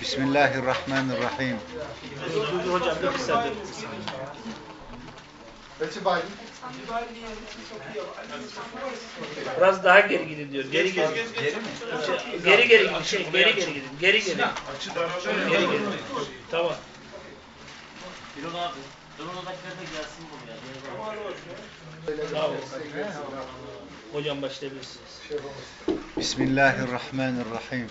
Bismillahirrahmanirrahim. Hocam bir. Biraz daha geri gidin diyor. Geri geri. Geri geri gidin. Şey, geri geri gidin. Geri geri. Geri geri. Tamam. Birol abi. Drone'dakiler de gelsin buraya. Bravo. Hocam başlayabilirsiniz. Bismillahirrahmanirrahim.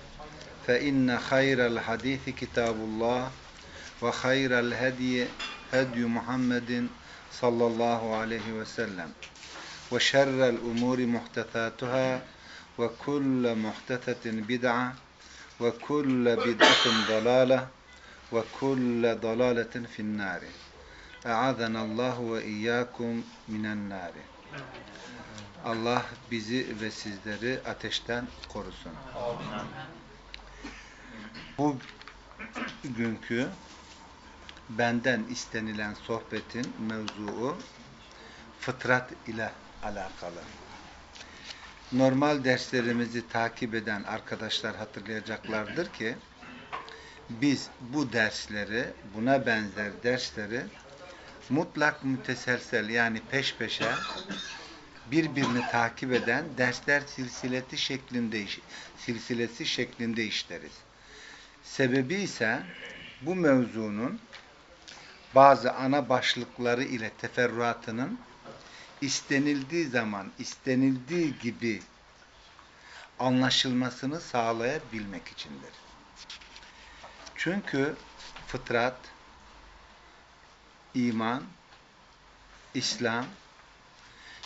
فإن خير الحديث كتاب الله وخير الهدي هدي محمد صلى الله عليه وسلم وشر الأمور محدثاتها وكل محدثة بدعة وكل بدعة ضلالة وكل ضلالة في النار أعاذنا الله وإياكم من النار Allah bizi ve sizleri ateşten korusun. Bu günkü benden istenilen sohbetin mevzuu fıtrat ile alakalı. Normal derslerimizi takip eden arkadaşlar hatırlayacaklardır ki biz bu dersleri, buna benzer dersleri mutlak müteselsel yani peş peşe birbirini takip eden dersler silsileti şeklinde silsilesi şeklinde işleriz. Sebebi ise bu mevzunun bazı ana başlıkları ile teferruatının istenildiği zaman istenildiği gibi anlaşılmasını sağlayabilmek içindir. Çünkü fıtrat, iman, İslam,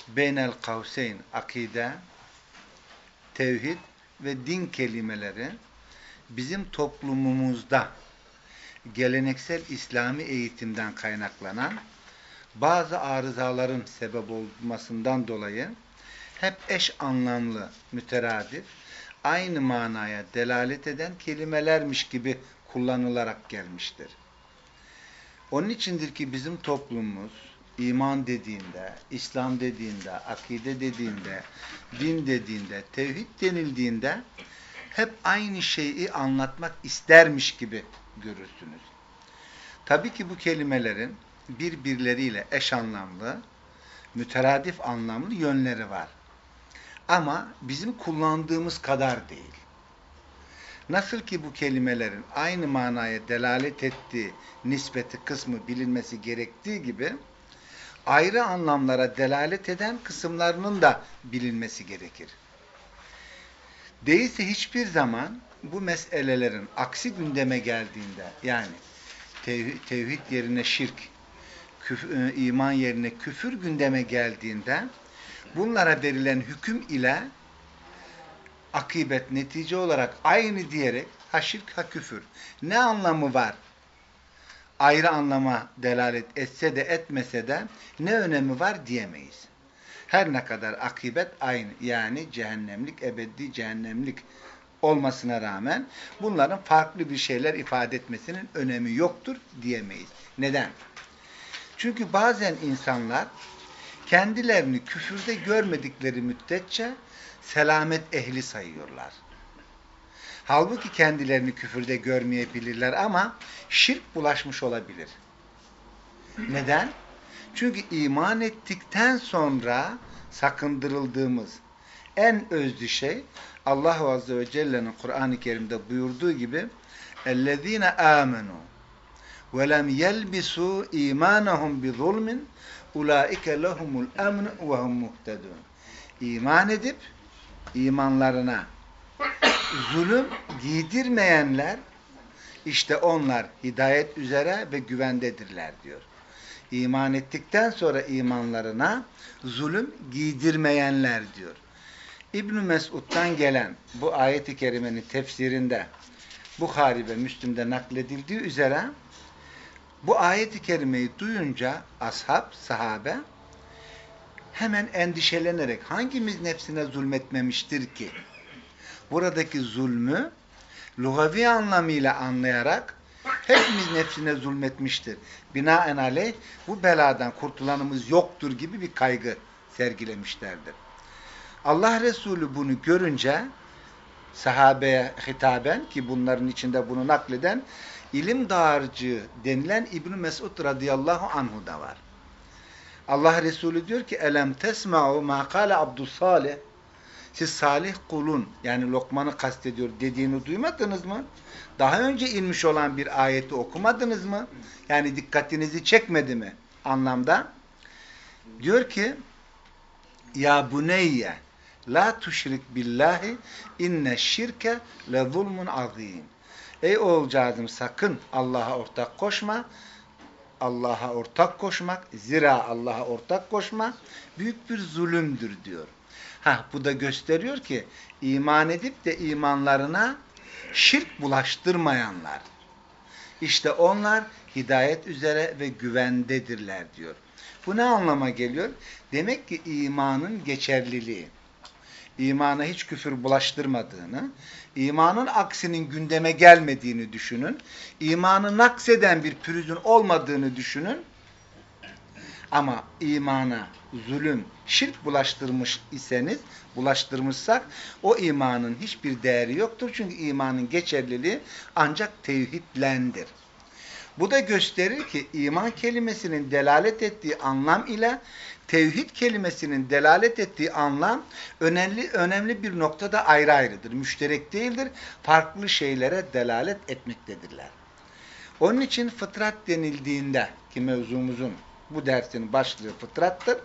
beynel kavseyn, akide, tevhid ve din kelimeleri bizim toplumumuzda geleneksel İslami eğitimden kaynaklanan bazı arızaların sebep olmasından dolayı hep eş anlamlı, müteradif, aynı manaya delalet eden kelimelermiş gibi kullanılarak gelmiştir. Onun içindir ki bizim toplumumuz iman dediğinde, İslam dediğinde, akide dediğinde, din dediğinde, tevhid denildiğinde hep aynı şeyi anlatmak istermiş gibi görürsünüz. Tabii ki bu kelimelerin birbirleriyle eş anlamlı, müteradif anlamlı yönleri var. Ama bizim kullandığımız kadar değil. Nasıl ki bu kelimelerin aynı manaya delalet ettiği nispeti kısmı bilinmesi gerektiği gibi ayrı anlamlara delalet eden kısımlarının da bilinmesi gerekir. Değilse hiçbir zaman bu meselelerin aksi gündeme geldiğinde yani tevhid, tevhid yerine şirk, küf, iman yerine küfür gündeme geldiğinde bunlara verilen hüküm ile akibet, netice olarak aynı diyerek ha şirk ha küfür. Ne anlamı var? Ayrı anlama delalet etse de etmese de ne önemi var diyemeyiz. Her ne kadar akibet aynı yani cehennemlik, ebedi cehennemlik olmasına rağmen bunların farklı bir şeyler ifade etmesinin önemi yoktur diyemeyiz. Neden? Çünkü bazen insanlar kendilerini küfürde görmedikleri müddetçe selamet ehli sayıyorlar. Halbuki kendilerini küfürde görmeyebilirler ama şirk bulaşmış olabilir. Neden? Çünkü iman ettikten sonra sakındırıldığımız en özlü şey Allah Azze ve Celle'nin Kur'an-ı Kerim'de buyurduğu gibi اَلَّذ۪ينَ آمَنُوا وَلَمْ يَلْبِسُوا اِيمَانَهُمْ بِظُلْمٍ اُولَٰئِكَ لَهُمُ الْاَمْنُ وَهُمْ مُهْتَدُونَ İman edip imanlarına zulüm giydirmeyenler işte onlar hidayet üzere ve güvendedirler diyor. İman ettikten sonra imanlarına zulüm giydirmeyenler diyor. İbn Mesud'dan gelen bu ayeti kerimenin tefsirinde Bukhari ve Müslim'de nakledildiği üzere bu ayeti kerimeyi duyunca ashab, sahabe hemen endişelenerek hangimiz nefsine zulmetmemiştir ki? Buradaki zulmü lugavi anlamıyla anlayarak hepimiz nefsine zulmetmiştir. Binaenaleyh bu beladan kurtulanımız yoktur gibi bir kaygı sergilemişlerdir. Allah Resulü bunu görünce sahabeye hitaben ki bunların içinde bunu nakleden ilim dağarcığı denilen İbn Mesud radıyallahu anhu da var. Allah Resulü diyor ki elem tesma'u ma kâle Abdüssalih siz salih kulun yani Lokman'ı kastediyor dediğini duymadınız mı? Daha önce inmiş olan bir ayeti okumadınız mı? Yani dikkatinizi çekmedi mi anlamda? Diyor ki ya buneyye la tuşrik billahi inne şirke le zulmun azim. Ey oğulcağızım sakın Allah'a ortak koşma. Allah'a ortak koşmak, zira Allah'a ortak koşma büyük bir zulümdür diyor. Ha bu da gösteriyor ki iman edip de imanlarına şirk bulaştırmayanlar. İşte onlar hidayet üzere ve güvendedirler diyor. Bu ne anlama geliyor? Demek ki imanın geçerliliği, imana hiç küfür bulaştırmadığını, imanın aksinin gündeme gelmediğini düşünün, imanı nakseden bir pürüzün olmadığını düşünün, ama imana zulüm, şirk bulaştırmış iseniz, bulaştırmışsak o imanın hiçbir değeri yoktur. Çünkü imanın geçerliliği ancak tevhidlendir. Bu da gösterir ki iman kelimesinin delalet ettiği anlam ile tevhid kelimesinin delalet ettiği anlam önemli önemli bir noktada ayrı ayrıdır. Müşterek değildir. Farklı şeylere delalet etmektedirler. Onun için fıtrat denildiğinde ki mevzumuzun bu dersin başlığı fıtrattır.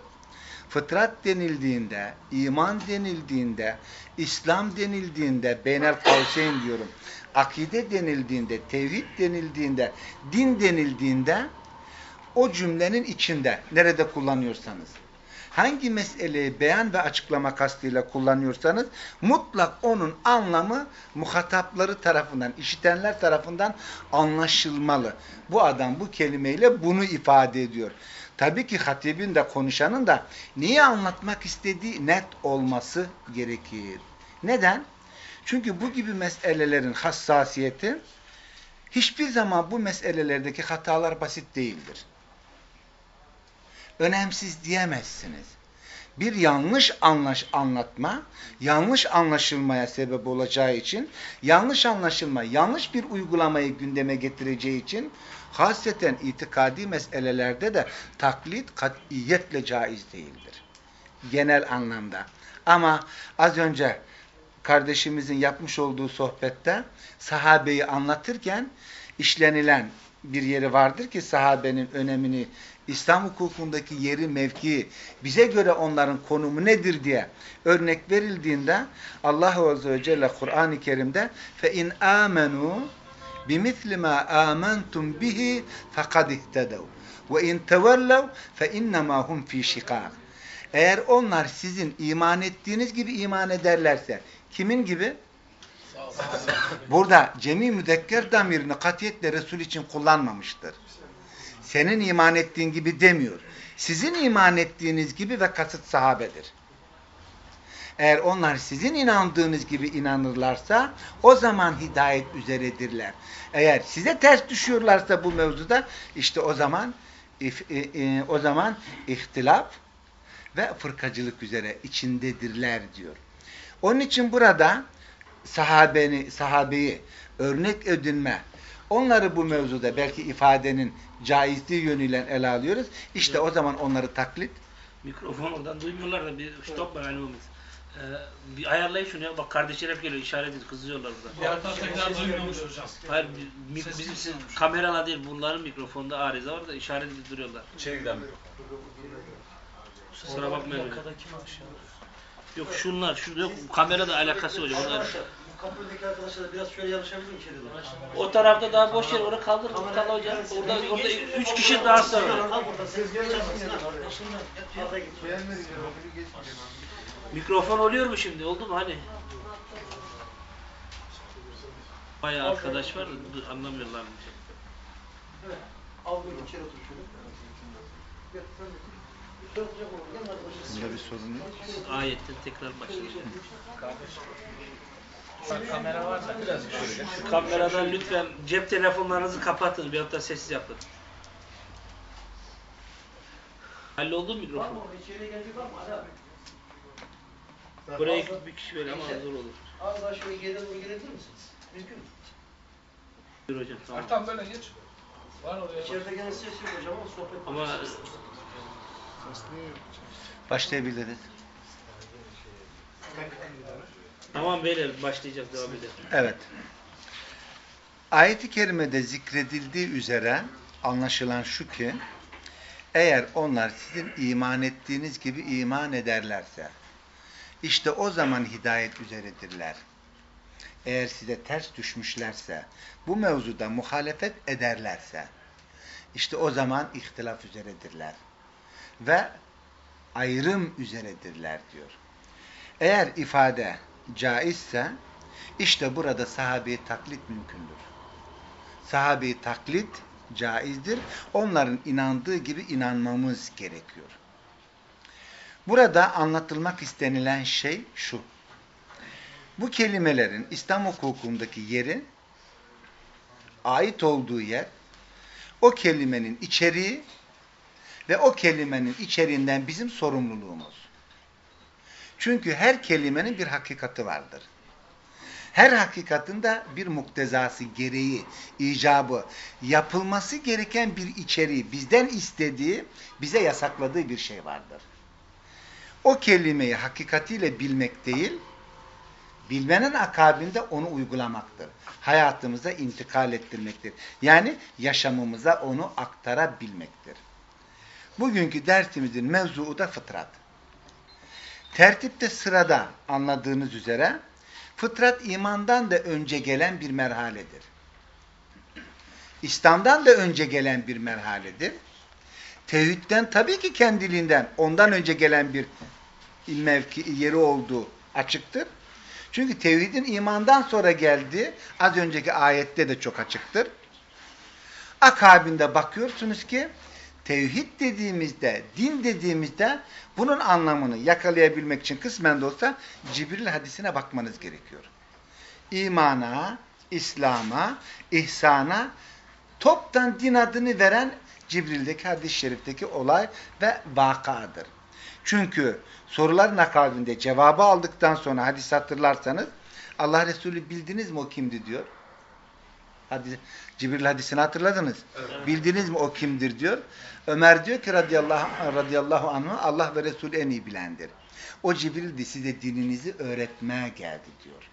Fıtrat denildiğinde, iman denildiğinde, İslam denildiğinde, beynel kavseyn diyorum, akide denildiğinde, tevhid denildiğinde, din denildiğinde o cümlenin içinde nerede kullanıyorsanız hangi meseleyi beyan ve açıklama kastıyla kullanıyorsanız mutlak onun anlamı muhatapları tarafından, işitenler tarafından anlaşılmalı. Bu adam bu kelimeyle bunu ifade ediyor. Tabii ki hatibin de konuşanın da neyi anlatmak istediği net olması gerekir. Neden? Çünkü bu gibi meselelerin hassasiyeti hiçbir zaman bu meselelerdeki hatalar basit değildir. Önemsiz diyemezsiniz. Bir yanlış anlaş anlatma, yanlış anlaşılmaya sebep olacağı için, yanlış anlaşılma, yanlış bir uygulamayı gündeme getireceği için, hasreten itikadi meselelerde de taklit katiyetle caiz değildir. Genel anlamda. Ama az önce kardeşimizin yapmış olduğu sohbette sahabeyi anlatırken işlenilen bir yeri vardır ki sahabenin önemini, İslam hukukundaki yeri, mevkii, bize göre onların konumu nedir diye örnek verildiğinde Allah Azze ve Celle Kur'an-ı Kerim'de فَاِنْ آمَنُوا بِمِثْلِ مَا آمَنْتُمْ بِهِ فَقَدْ اِهْتَدَوْا وَاِنْ تَوَلَّوْا فَاِنَّمَا هُمْ ف۪ي شِقَاقٍ Eğer onlar sizin iman ettiğiniz gibi iman ederlerse, kimin gibi? Burada cemi müdekker damirini katiyetle Resul için kullanmamıştır. Senin iman ettiğin gibi demiyor. Sizin iman ettiğiniz gibi ve kasıt sahabedir. Eğer onlar sizin inandığınız gibi inanırlarsa o zaman hidayet üzeredirler. Eğer size ters düşüyorlarsa bu mevzuda işte o zaman if, e, e, o zaman ihtilaf ve fırkacılık üzere içindedirler diyor. Onun için burada sahabeni, sahabeyi örnek edinme, onları bu mevzuda belki ifadenin caizliği yönüyle ele alıyoruz. İşte o zaman onları taklit. Mikrofon oradan duymuyorlar da bir stop var hani ee, bir ayarlayın şunu ya. Bak kardeşler hep geliyor işaret ediyor. Kızıyorlar burada. Yaratan tekrar duymuyormuş hocam. Hayır mi- bizim siz, kamerala değil bunların mikrofonda arıza var da işaret edip duruyorlar. Çevirden Kusura bakmayın. Mi? Yok şunlar, şu yok kamerada alakası hocam. Onlar- Bu kapıdaki arkadaşlar biraz şöyle yarışabilir mi içeride? O tarafta daha boş yer, oraya kaldır. Mutlaka hocam. Orada, orada üç kişi daha sonra. Kal burada. Siz gelin. Mikrofon oluyor mu şimdi? Oldu mu hani? Bayağı arkadaş var da anlamıyorlar. Evet. Al bunu içeri otur şöyle. Gel, sen de. Şöyle arkadaşlar. Bunda bir sorun yok. Ayetten tekrar başlayacağım. Kamera var da biraz şöyle. Şu kameradan lütfen cep telefonlarınızı kapatın. Bir da sessiz yapın. Halloldu mu Var mikrofon? mı? İçeriye gelecek var mı? Hadi abi. Buraya bir kişi böyle ama zor olur. Az daha şöyle geriden doğru gelebilir misiniz? Mümkün mü? Buyur hocam tamam. Tamam böyle geç. Var oraya. İçeride gene ses yok hocam ama sohbet Ama Başlayabiliriz. Tamam beyler başlayacağız devam edelim. Evet. Ayet-i kerimede zikredildiği üzere anlaşılan şu ki eğer onlar sizin iman ettiğiniz gibi iman ederlerse işte o zaman hidayet üzeredirler. Eğer size ters düşmüşlerse bu mevzuda muhalefet ederlerse işte o zaman ihtilaf üzeredirler. Ve ayrım üzeredirler diyor. Eğer ifade caizse işte burada sahabeyi taklit mümkündür. Sahabeyi taklit caizdir. Onların inandığı gibi inanmamız gerekiyor. Burada anlatılmak istenilen şey şu. Bu kelimelerin İslam hukukundaki yeri ait olduğu yer o kelimenin içeriği ve o kelimenin içeriğinden bizim sorumluluğumuz. Çünkü her kelimenin bir hakikati vardır. Her hakikatin de bir muktezası, gereği, icabı, yapılması gereken bir içeriği, bizden istediği, bize yasakladığı bir şey vardır. O kelimeyi hakikatiyle bilmek değil, bilmenin akabinde onu uygulamaktır. Hayatımıza intikal ettirmektir. Yani yaşamımıza onu aktarabilmektir. Bugünkü dersimizin mevzuu da fıtrat. Tertipte sırada anladığınız üzere fıtrat imandan da önce gelen bir merhaledir. İslam'dan da önce gelen bir merhaledir. Tevhidden tabii ki kendiliğinden ondan önce gelen bir mevki yeri olduğu açıktır. Çünkü tevhidin imandan sonra geldiği az önceki ayette de çok açıktır. Akabinde bakıyorsunuz ki tevhid dediğimizde, din dediğimizde bunun anlamını yakalayabilmek için kısmen de olsa Cibril hadisine bakmanız gerekiyor. İmana, İslam'a, ihsana toptan din adını veren Cibril'deki hadis-i şerifteki olay ve vakadır. Çünkü soruların akabinde cevabı aldıktan sonra hadis hatırlarsanız Allah Resulü bildiniz mi o kimdi diyor. Hadis, Cibril hadisini hatırladınız. Evet. Bildiniz mi o kimdir diyor. Ömer diyor ki radıyallahu, radıyallahu anhu Allah ve Resulü en iyi bilendir. O Cibril'di size dininizi öğretmeye geldi diyor.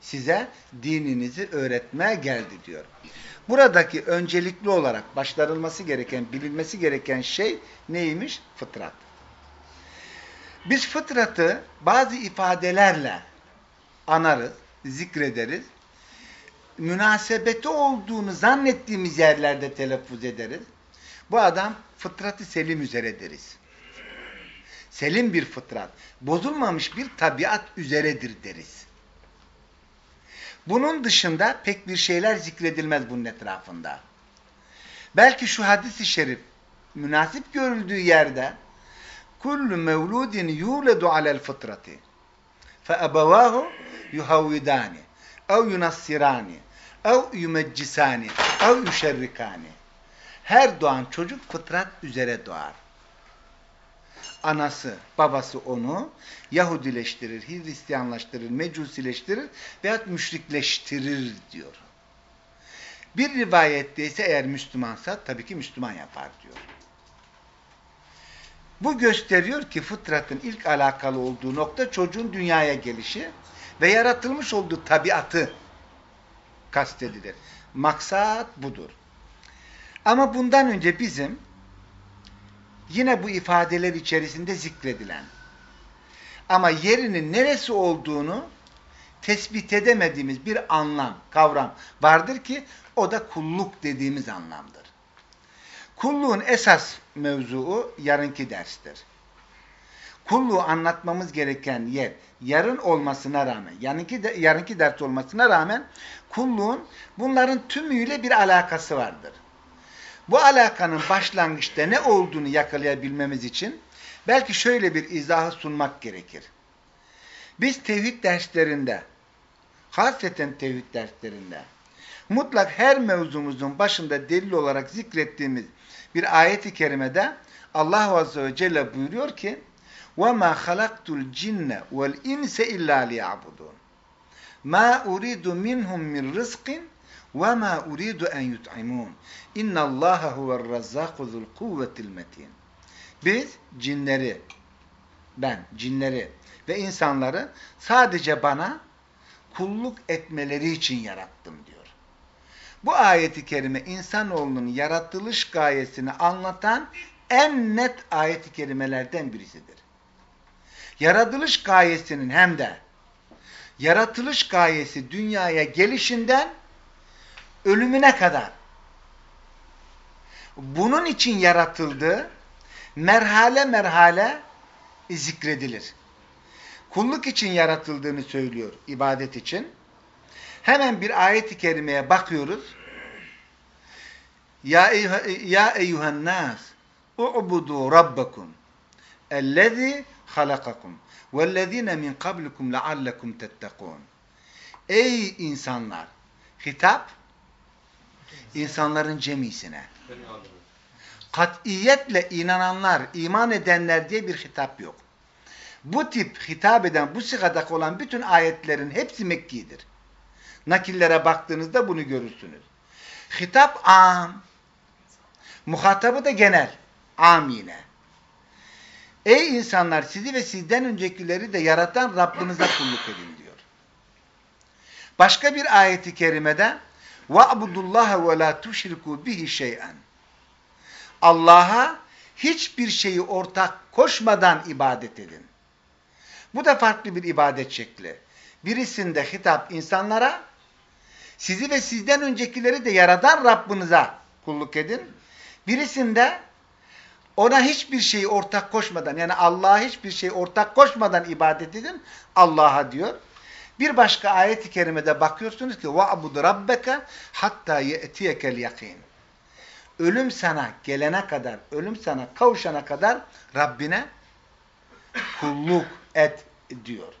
Size dininizi öğretmeye geldi diyor. Buradaki öncelikli olarak başlarılması gereken, bilinmesi gereken şey neymiş? Fıtrat. Biz fıtratı bazı ifadelerle anarız, zikrederiz. Münasebeti olduğunu zannettiğimiz yerlerde telaffuz ederiz. Bu adam fıtratı selim üzere deriz. Selim bir fıtrat, bozulmamış bir tabiat üzeredir deriz. Bunun dışında pek bir şeyler zikredilmez bunun etrafında. Belki şu hadis-i şerif münasip görüldüğü yerde kullu mevludin yuledu alel fıtrati fe ebevahu yuhavvidani ev yunassirani ev yumeccisani ev yuşerrikani her doğan çocuk fıtrat üzere doğar. Anası, babası onu Yahudileştirir, Hristiyanlaştırır, Mecusileştirir veyahut müşrikleştirir diyor. Bir rivayette ise eğer Müslümansa tabii ki Müslüman yapar diyor. Bu gösteriyor ki fıtratın ilk alakalı olduğu nokta çocuğun dünyaya gelişi ve yaratılmış olduğu tabiatı kastedilir. Maksat budur. Ama bundan önce bizim yine bu ifadeler içerisinde zikredilen ama yerinin neresi olduğunu tespit edemediğimiz bir anlam, kavram vardır ki o da kulluk dediğimiz anlamdır. Kulluğun esas mevzuu yarınki derstir. Kulluğu anlatmamız gereken yer yarın olmasına rağmen, yarınki, de, yarınki ders olmasına rağmen kulluğun bunların tümüyle bir alakası vardır. Bu alakanın başlangıçta ne olduğunu yakalayabilmemiz için belki şöyle bir izahı sunmak gerekir. Biz tevhid derslerinde, hasreten tevhid derslerinde, mutlak her mevzumuzun başında delil olarak zikrettiğimiz bir ayeti kerimede Allah Azze ve Celle buyuruyor ki وَمَا خَلَقْتُ الْجِنَّ وَالْاِنْسَ اِلَّا لِيَعْبُدُونَ مَا اُرِيدُ مِنْهُمْ مِنْ رِزْقٍ وَمَا اُرِيدُ اَنْ يُطْعِمُونَ اِنَّ اللّٰهَ هُوَ الرَّزَّاقُ ذُو الْقُوَّةِ الْمَتِينَ Biz cinleri, ben cinleri ve insanları sadece bana kulluk etmeleri için yarattım diyor. Bu ayeti kerime insanoğlunun yaratılış gayesini anlatan en net ayeti kerimelerden birisidir. Yaratılış gayesinin hem de yaratılış gayesi dünyaya gelişinden ölümüne kadar bunun için yaratıldığı merhale merhale zikredilir. Kulluk için yaratıldığını söylüyor, ibadet için. Hemen bir ayet-i kerimeye bakıyoruz. Ya, ya eyyühen nas u'budu rabbakum ellezî halakakum vellezîne min kablikum leallekum tettekûn. Ey insanlar! Hitap insanların cemisine. Katiyetle inananlar, iman edenler diye bir hitap yok. Bu tip hitap eden, bu sıgadaki olan bütün ayetlerin hepsi Mekki'dir. Nakillere baktığınızda bunu görürsünüz. Hitap am. Muhatabı da genel. Am yine. Ey insanlar sizi ve sizden öncekileri de yaratan Rabbinize kulluk edin diyor. Başka bir ayeti kerimede وَعْبُدُ اللّٰهَ وَلَا تُشْرِكُوا بِهِ شَيْئًا Allah'a hiçbir şeyi ortak koşmadan ibadet edin. Bu da farklı bir ibadet şekli. Birisinde hitap insanlara, sizi ve sizden öncekileri de yaradan Rabbinize kulluk edin. Birisinde ona hiçbir şeyi ortak koşmadan, yani Allah'a hiçbir şeyi ortak koşmadan ibadet edin, Allah'a diyor. Bir başka ayet-i kerimede bakıyorsunuz ki وَعْبُدْ رَبَّكَ hatta يَأْتِيَكَ الْيَقِينَ Ölüm sana gelene kadar, ölüm sana kavuşana kadar Rabbine kulluk et diyor.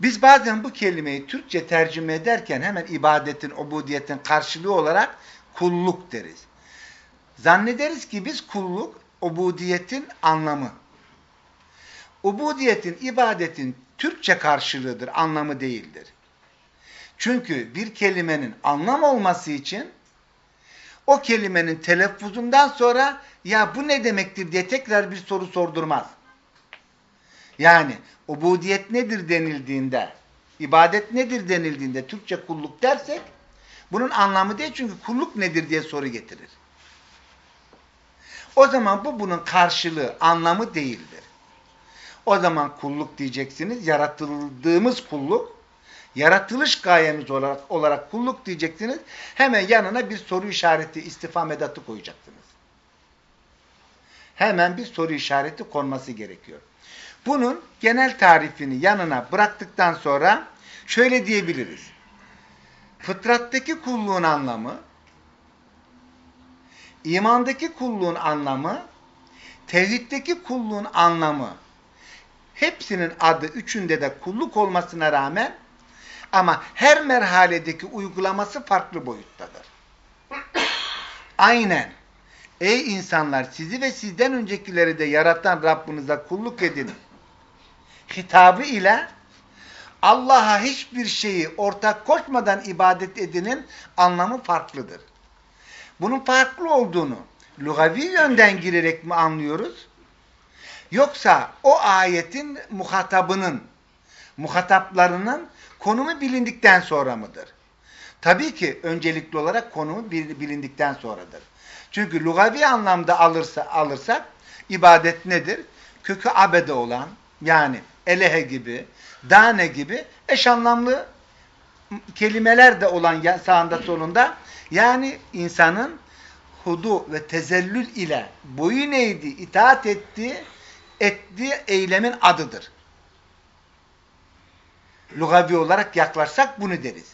Biz bazen bu kelimeyi Türkçe tercüme ederken hemen ibadetin, ubudiyetin karşılığı olarak kulluk deriz. Zannederiz ki biz kulluk, ubudiyetin anlamı. Ubudiyetin, ibadetin Türkçe karşılığıdır, anlamı değildir. Çünkü bir kelimenin anlam olması için o kelimenin telaffuzundan sonra ya bu ne demektir diye tekrar bir soru sordurmaz. Yani ubudiyet nedir denildiğinde, ibadet nedir denildiğinde Türkçe kulluk dersek bunun anlamı değil çünkü kulluk nedir diye soru getirir. O zaman bu bunun karşılığı, anlamı değildir. O zaman kulluk diyeceksiniz, yaratıldığımız kulluk, yaratılış gayemiz olarak, olarak kulluk diyeceksiniz, hemen yanına bir soru işareti, istifam edatı koyacaksınız. Hemen bir soru işareti konması gerekiyor. Bunun genel tarifini yanına bıraktıktan sonra şöyle diyebiliriz. Fıtrattaki kulluğun anlamı, imandaki kulluğun anlamı, tevhiddeki kulluğun anlamı, hepsinin adı üçünde de kulluk olmasına rağmen ama her merhaledeki uygulaması farklı boyuttadır. Aynen. Ey insanlar sizi ve sizden öncekileri de yaratan Rabbinize kulluk edin. Hitabı ile Allah'a hiçbir şeyi ortak koşmadan ibadet edinin anlamı farklıdır. Bunun farklı olduğunu lugavi yönden girerek mi anlıyoruz? Yoksa o ayetin muhatabının, muhataplarının konumu bilindikten sonra mıdır? Tabii ki öncelikli olarak konumu bilindikten sonradır. Çünkü lugavi anlamda alırsa, alırsak ibadet nedir? Kökü abede olan yani elehe gibi, dane gibi eş anlamlı kelimeler de olan sağında solunda yani insanın hudu ve tezellül ile boyun eğdi, itaat etti, ettiği eylemin adıdır. Lugavi olarak yaklaşsak bunu deriz.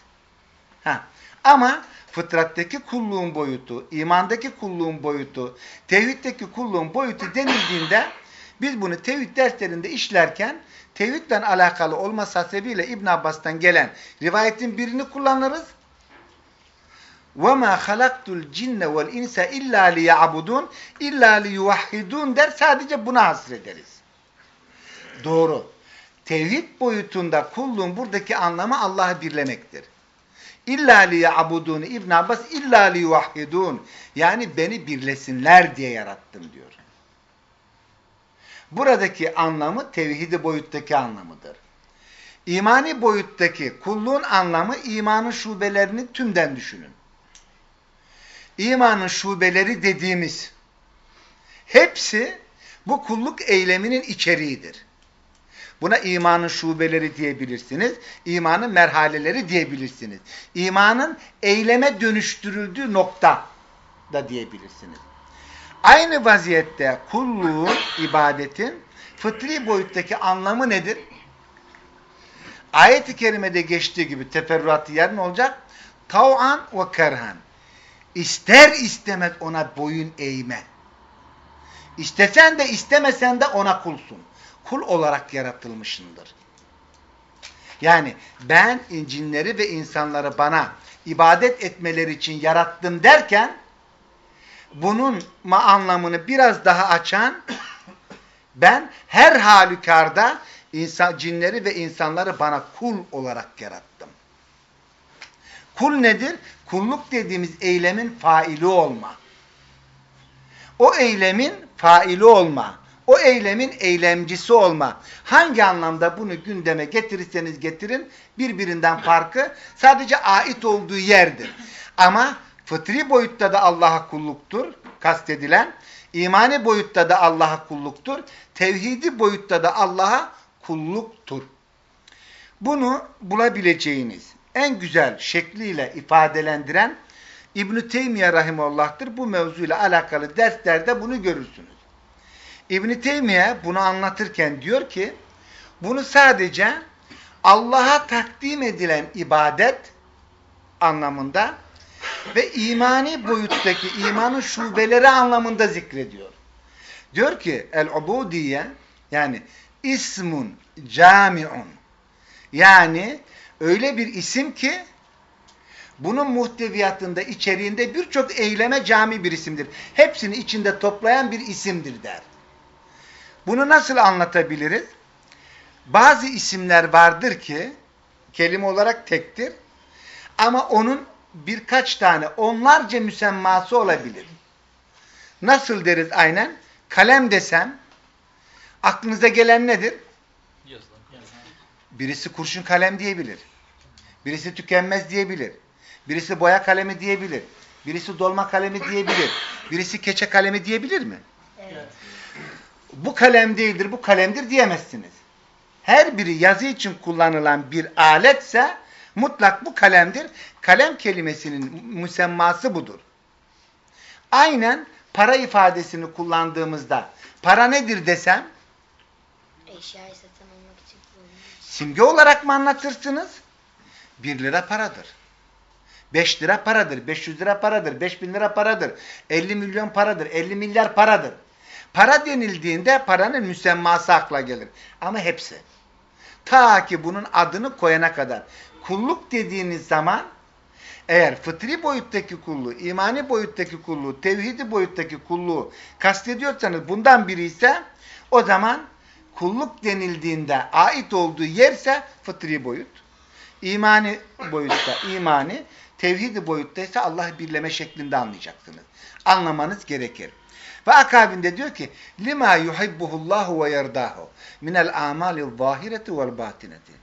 Ha. Ama fıtrattaki kulluğun boyutu, imandaki kulluğun boyutu, tevhiddeki kulluğun boyutu denildiğinde biz bunu tevhid derslerinde işlerken tevhidle alakalı olması hasebiyle İbn Abbas'tan gelen rivayetin birini kullanırız. وَمَا خَلَقْتُ الْجِنَّ وَالْاِنْسَ اِلَّا لِيَعْبُدُونَ اِلَّا لِيُوَحِّدُونَ der sadece buna hasrederiz. Doğru. Tevhid boyutunda kulluğun buradaki anlamı Allah'ı birlemektir. İlla liya'budun İbn Abbas illa liyuvahhidun. Yani beni birlesinler diye yarattım diyor. Buradaki anlamı tevhidi boyuttaki anlamıdır. İmani boyuttaki kulluğun anlamı imanın şubelerini tümden düşünün. İmanın şubeleri dediğimiz hepsi bu kulluk eyleminin içeriğidir. Buna imanın şubeleri diyebilirsiniz. İmanın merhaleleri diyebilirsiniz. İmanın eyleme dönüştürüldüğü nokta da diyebilirsiniz. Aynı vaziyette kulluğun, ibadetin fıtri boyuttaki anlamı nedir? Ayet-i kerimede geçtiği gibi teferruatı yer ne olacak? Tav'an ve kerhan. İster istemez ona boyun eğme. İstesen de istemesen de ona kulsun kul olarak yaratılmışındır. Yani ben cinleri ve insanları bana ibadet etmeleri için yarattım derken bunun anlamını biraz daha açan ben her halükarda insan, cinleri ve insanları bana kul olarak yarattım. Kul nedir? Kulluk dediğimiz eylemin faili olma. O eylemin faili olma o eylemin eylemcisi olma. Hangi anlamda bunu gündeme getirirseniz getirin birbirinden farkı sadece ait olduğu yerdir. Ama fıtri boyutta da Allah'a kulluktur kastedilen. imani boyutta da Allah'a kulluktur. Tevhidi boyutta da Allah'a kulluktur. Bunu bulabileceğiniz en güzel şekliyle ifadelendiren İbn-i Teymiye Rahimullah'tır. Bu mevzuyla alakalı derslerde bunu görürsünüz. İbn Teymiye bunu anlatırken diyor ki bunu sadece Allah'a takdim edilen ibadet anlamında ve imani boyuttaki imanın şubeleri anlamında zikrediyor. Diyor ki el-ubudiye yani ismun camiun yani öyle bir isim ki bunun muhteviyatında, içeriğinde birçok eyleme cami bir isimdir. Hepsini içinde toplayan bir isimdir der. Bunu nasıl anlatabiliriz? Bazı isimler vardır ki kelime olarak tektir ama onun birkaç tane onlarca müsemması olabilir. Nasıl deriz aynen? Kalem desem aklınıza gelen nedir? Birisi kurşun kalem diyebilir. Birisi tükenmez diyebilir. Birisi boya kalemi diyebilir. Birisi dolma kalemi diyebilir. Birisi keçe kalemi diyebilir mi? Evet bu kalem değildir, bu kalemdir diyemezsiniz. Her biri yazı için kullanılan bir aletse mutlak bu kalemdir. Kalem kelimesinin müsemması budur. Aynen para ifadesini kullandığımızda para nedir desem için simge olarak mı anlatırsınız? Bir lira paradır. 5 lira paradır, 500 lira paradır, 5000 lira paradır, 50 milyon paradır, 50 milyar paradır. Para denildiğinde paranın müsemması akla gelir. Ama hepsi. Ta ki bunun adını koyana kadar. Kulluk dediğiniz zaman eğer fıtri boyuttaki kulluğu, imani boyuttaki kulluğu, tevhidi boyuttaki kulluğu kastediyorsanız bundan biri ise o zaman kulluk denildiğinde ait olduğu yerse fıtri boyut. İmani boyutta imani, tevhidi boyutta ise Allah'ı birleme şeklinde anlayacaksınız. Anlamanız gerekir. Ve akabinde diyor ki lima yuhibbuhullahu ve yerdahu minel amalil zahireti vel batineti.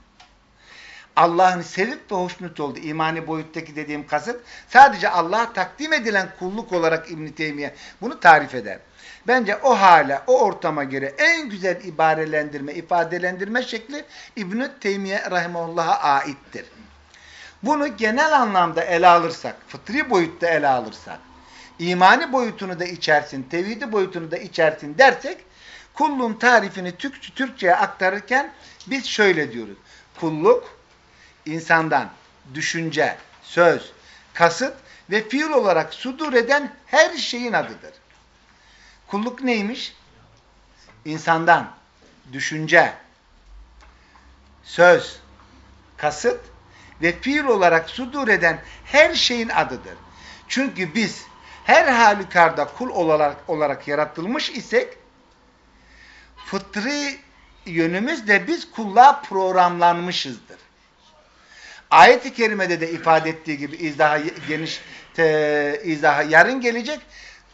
Allah'ın sevip ve hoşnut olduğu imani boyuttaki dediğim kasıt sadece Allah'a takdim edilen kulluk olarak İbn Teymiye bunu tarif eder. Bence o hale, o ortama göre en güzel ibarelendirme, ifadelendirme şekli İbn Teymiye rahimehullah'a aittir. Bunu genel anlamda ele alırsak, fıtri boyutta ele alırsak, imani boyutunu da içersin, tevhidi boyutunu da içersin dersek, Kulluğun tarifini Türk, Türkçe'ye aktarırken biz şöyle diyoruz. Kulluk, insandan düşünce, söz, kasıt ve fiil olarak sudur eden her şeyin adıdır. Kulluk neymiş? İnsandan düşünce, söz, kasıt ve fiil olarak sudur eden her şeyin adıdır. Çünkü biz her halükarda kul olarak, olarak yaratılmış isek fıtri yönümüzle biz kulluğa programlanmışızdır. Ayet-i kerimede de ifade ettiği gibi izaha geniş te, izaha yarın gelecek.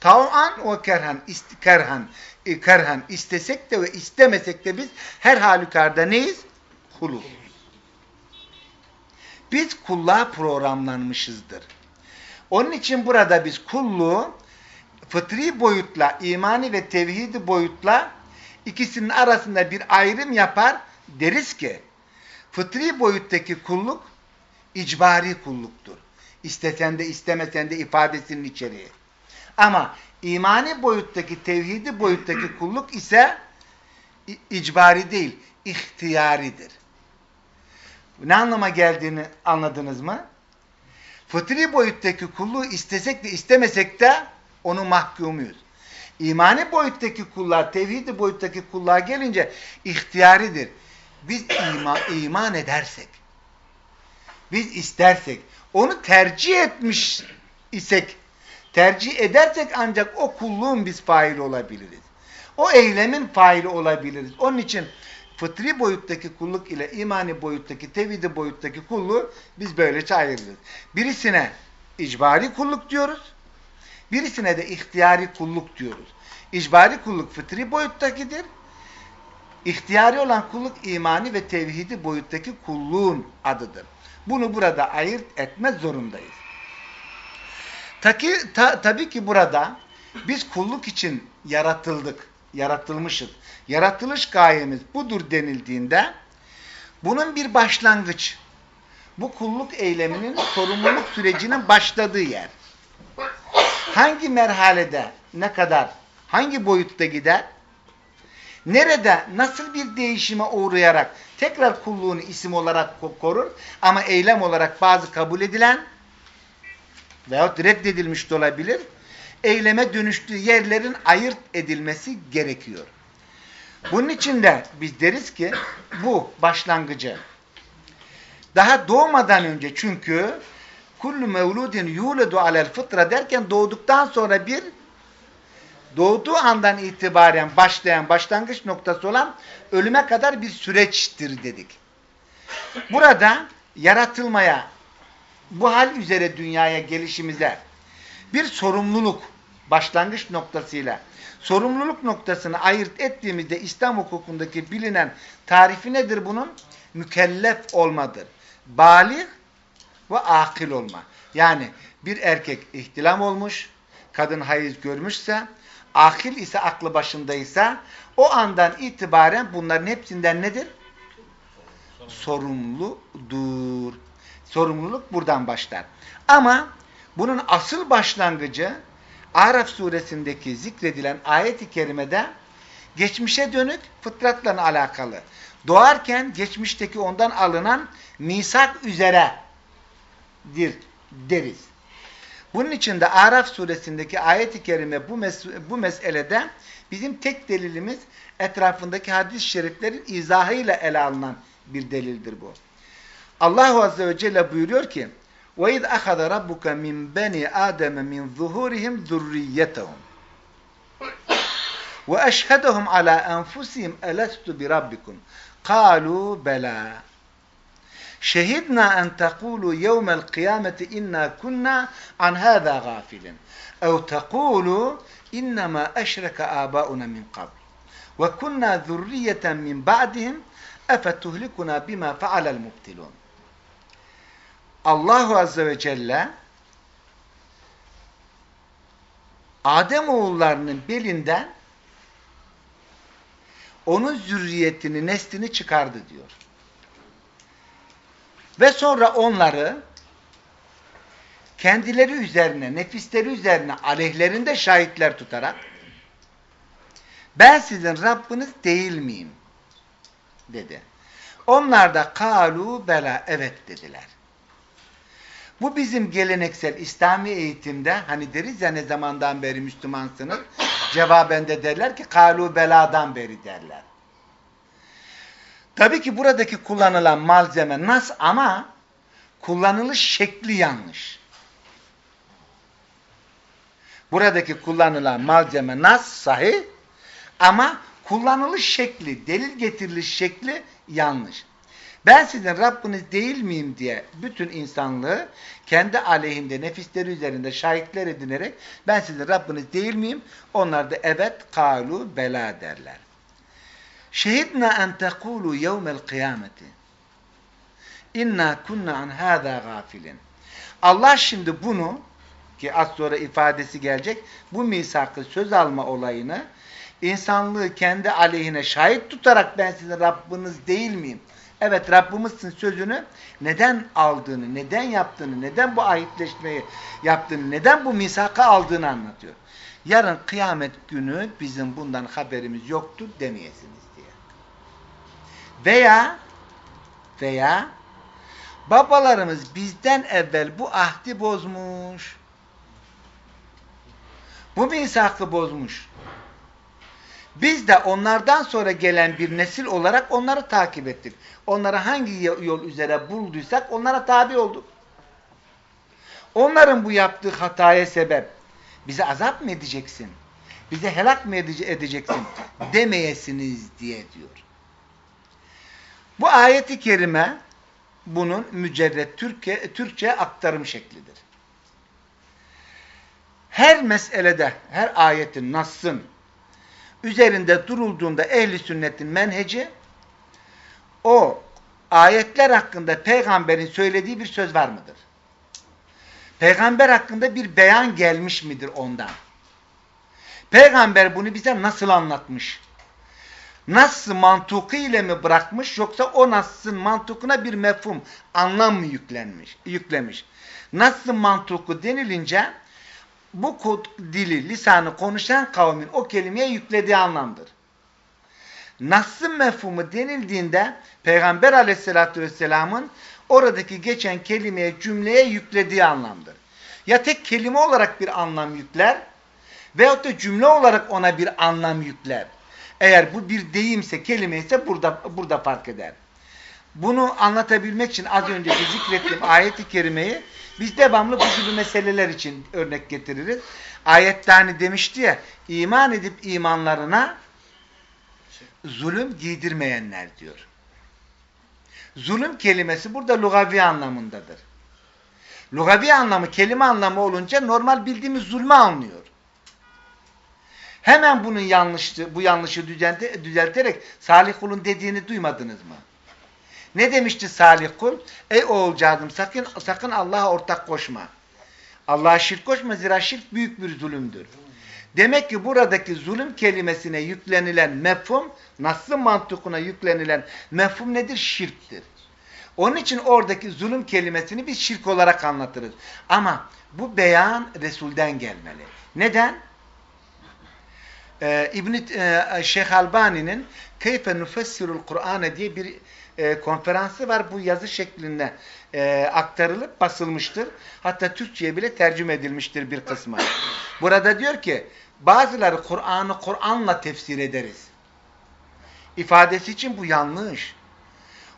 Tav'an ve kerhan, ist, kerhan, e, kerhan istesek de ve istemesek de biz her halükarda neyiz? Kuluz. Biz kulluğa programlanmışızdır. Onun için burada biz kulluğu fıtri boyutla, imani ve tevhidi boyutla ikisinin arasında bir ayrım yapar. Deriz ki fıtri boyuttaki kulluk icbari kulluktur. İstesen de istemesen de ifadesinin içeriği. Ama imani boyuttaki, tevhidi boyuttaki kulluk ise icbari değil, ihtiyaridir. Ne anlama geldiğini anladınız mı? Fıtri boyuttaki kulluğu istesek de istemesek de onu mahkumuyuz. İmani boyuttaki kullar, tevhidi boyuttaki kulluğa gelince ihtiyaridir. Biz ima, iman edersek, biz istersek, onu tercih etmiş isek, tercih edersek ancak o kulluğun biz faili olabiliriz. O eylemin faili olabiliriz. Onun için fıtri boyuttaki kulluk ile imani boyuttaki, tevhidi boyuttaki kulluğu biz böylece ayırırız. Birisine icbari kulluk diyoruz. Birisine de ihtiyari kulluk diyoruz. İcbari kulluk fıtri boyuttakidir. İhtiyari olan kulluk imani ve tevhidi boyuttaki kulluğun adıdır. Bunu burada ayırt etme zorundayız. Taki, ta, tabii ki burada biz kulluk için yaratıldık, yaratılmışız. Yaratılış gayemiz budur denildiğinde bunun bir başlangıç, bu kulluk eyleminin sorumluluk sürecinin başladığı yer. Hangi merhalede, ne kadar, hangi boyutta gider? Nerede, nasıl bir değişime uğrayarak tekrar kulluğunu isim olarak korur ama eylem olarak bazı kabul edilen veyahut reddedilmiş de olabilir, eyleme dönüştüğü yerlerin ayırt edilmesi gerekiyor. Bunun için de biz deriz ki bu başlangıcı daha doğmadan önce çünkü kullu mevludin yuledu alel fıtra derken doğduktan sonra bir doğduğu andan itibaren başlayan başlangıç noktası olan ölüme kadar bir süreçtir dedik. Burada yaratılmaya bu hal üzere dünyaya gelişimize bir sorumluluk başlangıç noktasıyla sorumluluk noktasını ayırt ettiğimizde İslam hukukundaki bilinen tarifi nedir bunun? Mükellef olmadır. Balik ve akil olma. Yani bir erkek ihtilam olmuş, kadın hayız görmüşse, akil ise aklı başındaysa o andan itibaren bunların hepsinden nedir? Sorumludur. Sorumluluk buradan başlar. Ama bunun asıl başlangıcı Araf suresindeki zikredilen ayet-i kerimede geçmişe dönük fıtratla alakalı. Doğarken geçmişteki ondan alınan misak üzeredir deriz. Bunun için de Araf suresindeki ayet-i kerime bu, mes bu meselede bizim tek delilimiz etrafındaki hadis-i şeriflerin izahıyla ele alınan bir delildir bu. Allahu Azze ve Celle buyuruyor ki وَاِذْ أَخَذَ رَبُّكَ مِنْ بَنِي آدَمَ مِنْ ظُهُورِهِمْ ذُرِّيَّتَهُمْ وَأَشْهَدَهُمْ عَلَى أَنْفُسِهِمْ أَلَسْتُ بِرَبِّكُمْ قَالُوا بَلَى شهدنا أن تقولوا يوم القيامة إنا كنا عن هذا غافلين أو تقولوا إنما أشرك آباؤنا من قبل وكنا ذرية من بعدهم أفتهلكنا بما فعل المبتلون Allahu Azze ve Celle Adem oğullarının belinden onun zürriyetini, neslini çıkardı diyor. Ve sonra onları kendileri üzerine, nefisleri üzerine aleyhlerinde şahitler tutarak Ben sizin Rabbiniz değil miyim? Dedi. Onlar da kalu bela evet dediler. Bu bizim geleneksel İslami eğitimde hani deriz ya ne zamandan beri Müslümansınız cevaben de derler ki kalu beladan beri derler. Tabii ki buradaki kullanılan malzeme nas ama kullanılış şekli yanlış. Buradaki kullanılan malzeme nas sahih ama kullanılış şekli, delil getiriliş şekli yanlış. Ben sizin Rabbiniz değil miyim diye bütün insanlığı kendi aleyhinde, nefisleri üzerinde şahitler edinerek ben sizin Rabbiniz değil miyim? Onlar da evet, kalu, bela derler. Şehidna en tekulu yevmel kıyameti. İnna kunna an hâzâ gâfilin. Allah şimdi bunu ki az sonra ifadesi gelecek bu misakı söz alma olayını insanlığı kendi aleyhine şahit tutarak ben sizin Rabbiniz değil miyim? Evet Rabbimizsin sözünü neden aldığını, neden yaptığını, neden bu ahitleşmeyi yaptığını, neden bu misakı aldığını anlatıyor. Yarın kıyamet günü bizim bundan haberimiz yoktur demeyesiniz diye. Veya veya babalarımız bizden evvel bu ahdi bozmuş. Bu misakı bozmuş. Biz de onlardan sonra gelen bir nesil olarak onları takip ettik. Onları hangi yol üzere bulduysak onlara tabi olduk. Onların bu yaptığı hataya sebep bize azap mı edeceksin? Bize helak mı edeceksin? Demeyesiniz diye diyor. Bu ayeti kerime bunun mücerret Türkçe, Türkçe aktarım şeklidir. Her meselede, her ayetin, nassın üzerinde durulduğunda ehli sünnetin menheci o ayetler hakkında peygamberin söylediği bir söz var mıdır? Peygamber hakkında bir beyan gelmiş midir ondan? Peygamber bunu bize nasıl anlatmış? Nasıl mantuku ile mi bırakmış yoksa o nasın mantukuna bir mefhum, anlam mı yüklenmiş, yüklemiş? Nasıl mantuku denilince bu kod, dili, lisanı konuşan kavmin o kelimeye yüklediği anlamdır. Nas'ın mefhumu denildiğinde Peygamber aleyhissalatü vesselamın oradaki geçen kelimeye, cümleye yüklediği anlamdır. Ya tek kelime olarak bir anlam yükler veyahut da cümle olarak ona bir anlam yükler. Eğer bu bir deyimse, kelime ise burada, burada fark eder. Bunu anlatabilmek için az önceki zikrettiğim ayeti kerimeyi biz devamlı bu gibi meseleler için örnek getiririz. Ayette hani demişti ya, iman edip imanlarına zulüm giydirmeyenler diyor. Zulüm kelimesi burada lugavi anlamındadır. Lugavi anlamı, kelime anlamı olunca normal bildiğimiz zulmü anlıyor. Hemen bunun yanlıştı, bu yanlışı düzelterek Salih kulun dediğini duymadınız mı? Ne demişti Salih kul? Ey oğulcadım sakın sakın Allah'a ortak koşma. Allah'a şirk koşma zira şirk büyük bir zulümdür. Demek ki buradaki zulüm kelimesine yüklenilen mefhum, nasıl mantıkuna yüklenilen mefhum nedir? Şirktir. Onun için oradaki zulüm kelimesini biz şirk olarak anlatırız. Ama bu beyan Resul'den gelmeli. Neden? Ee, İbn e, Şeyh Albani'nin Keyfe Nufessirul Kur'an'e diye bir e, konferansı var. Bu yazı şeklinde e, aktarılıp basılmıştır. Hatta Türkçe'ye bile tercüme edilmiştir bir kısmı. Burada diyor ki bazıları Kur'an'ı Kur'an'la tefsir ederiz. İfadesi için bu yanlış.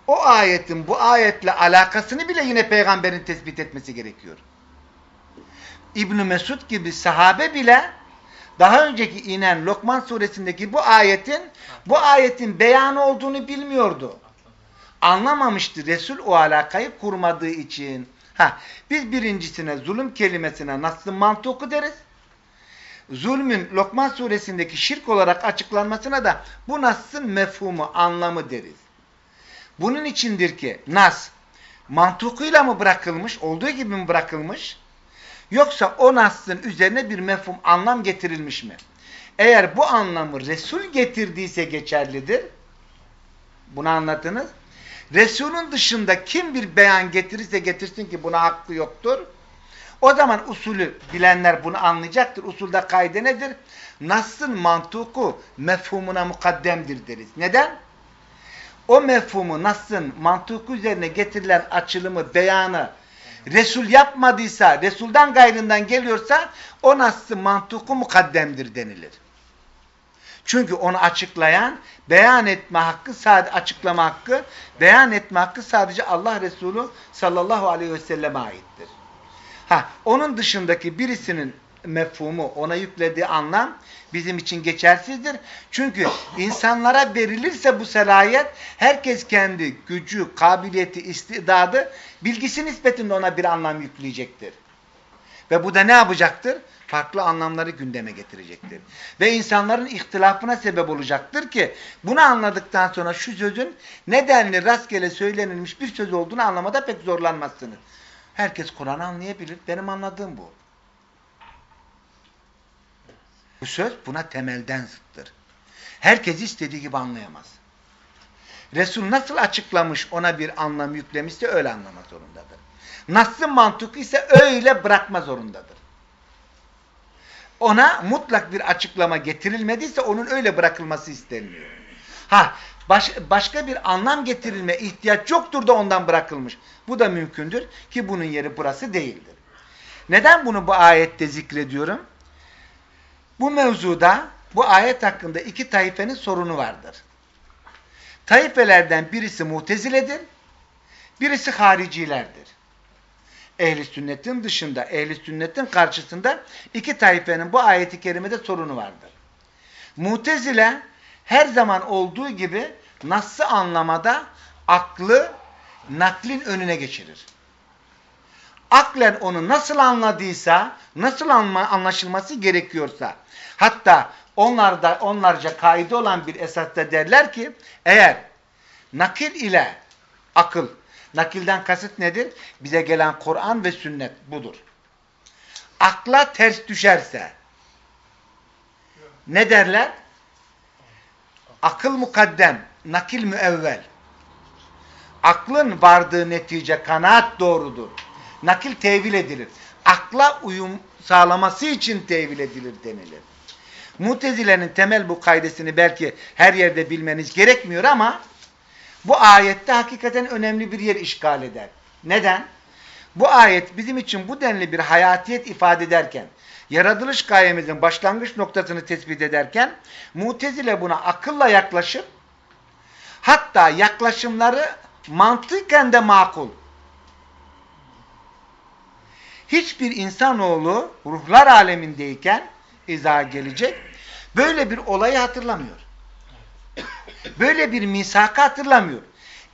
O ayetin bu ayetle alakasını bile yine peygamberin tespit etmesi gerekiyor. İbn Mesud gibi sahabe bile daha önceki inen Lokman suresindeki bu ayetin bu ayetin beyanı olduğunu bilmiyordu anlamamıştı Resul o alakayı kurmadığı için. Ha, biz birincisine zulüm kelimesine nasıl mantıku deriz. Zulmün Lokman suresindeki şirk olarak açıklanmasına da bu nasın mefhumu, anlamı deriz. Bunun içindir ki nas mantukuyla mı bırakılmış, olduğu gibi mi bırakılmış? Yoksa o nasın üzerine bir mefhum, anlam getirilmiş mi? Eğer bu anlamı Resul getirdiyse geçerlidir. Bunu anlatınız. Resulün dışında kim bir beyan getirirse getirsin ki buna hakkı yoktur. O zaman usulü bilenler bunu anlayacaktır. Usulda kaide nedir? Nas'ın mantuku mefhumuna mukaddemdir deriz. Neden? O mefhumu Nas'ın mantuku üzerine getirilen açılımı, beyanı Resul yapmadıysa, Resul'dan gayrından geliyorsa o Nas'ın mantuku mukaddemdir denilir. Çünkü onu açıklayan, beyan etme hakkı, sadece açıklama hakkı, beyan etme hakkı sadece Allah Resulü sallallahu aleyhi ve selleme aittir. Ha, onun dışındaki birisinin mefhumu, ona yüklediği anlam bizim için geçersizdir. Çünkü insanlara verilirse bu selahiyet, herkes kendi gücü, kabiliyeti, istidadı, bilgisi nispetinde ona bir anlam yükleyecektir. Ve bu da ne yapacaktır? Farklı anlamları gündeme getirecektir. Ve insanların ihtilafına sebep olacaktır ki bunu anladıktan sonra şu sözün nedenli rastgele söylenilmiş bir söz olduğunu anlamada pek zorlanmazsınız. Herkes Kur'an'ı anlayabilir. Benim anladığım bu. Bu söz buna temelden zıttır. Herkes istediği gibi anlayamaz. Resul nasıl açıklamış ona bir anlam yüklemişse öyle anlama zorundadır. Nasıl mantık ise öyle bırakma zorundadır. Ona mutlak bir açıklama getirilmediyse onun öyle bırakılması istenmiyor. Ha, baş, başka bir anlam getirilme ihtiyaç yoktur da ondan bırakılmış. Bu da mümkündür ki bunun yeri burası değildir. Neden bunu bu ayette zikrediyorum? Bu mevzuda, bu ayet hakkında iki taifenin sorunu vardır. Taifelerden birisi muteziledir, birisi haricilerdir. Ehli sünnetin dışında, ehli sünnetin karşısında iki taifenin bu ayeti kerimede sorunu vardır. Mutezile her zaman olduğu gibi nasıl anlamada aklı naklin önüne geçirir. Aklen onu nasıl anladıysa, nasıl anlaşılması gerekiyorsa, hatta onlarda onlarca kaide olan bir esasta derler ki, eğer nakil ile akıl, nakilden kasıt nedir? Bize gelen Kur'an ve sünnet budur. Akla ters düşerse, ne derler? Akıl mukaddem, nakil müevvel. Aklın vardığı netice kanaat doğrudur. Nakil tevil edilir. Akla uyum sağlaması için tevil edilir denilir. Mutezilerin temel bu kaidesini belki her yerde bilmeniz gerekmiyor ama bu ayette hakikaten önemli bir yer işgal eder. Neden? Bu ayet bizim için bu denli bir hayatiyet ifade ederken, yaratılış gayemizin başlangıç noktasını tespit ederken, mutezile buna akılla yaklaşıp, hatta yaklaşımları mantıken de makul. Hiçbir insanoğlu ruhlar alemindeyken izah gelecek, böyle bir olayı hatırlamıyor. Böyle bir misakı hatırlamıyor.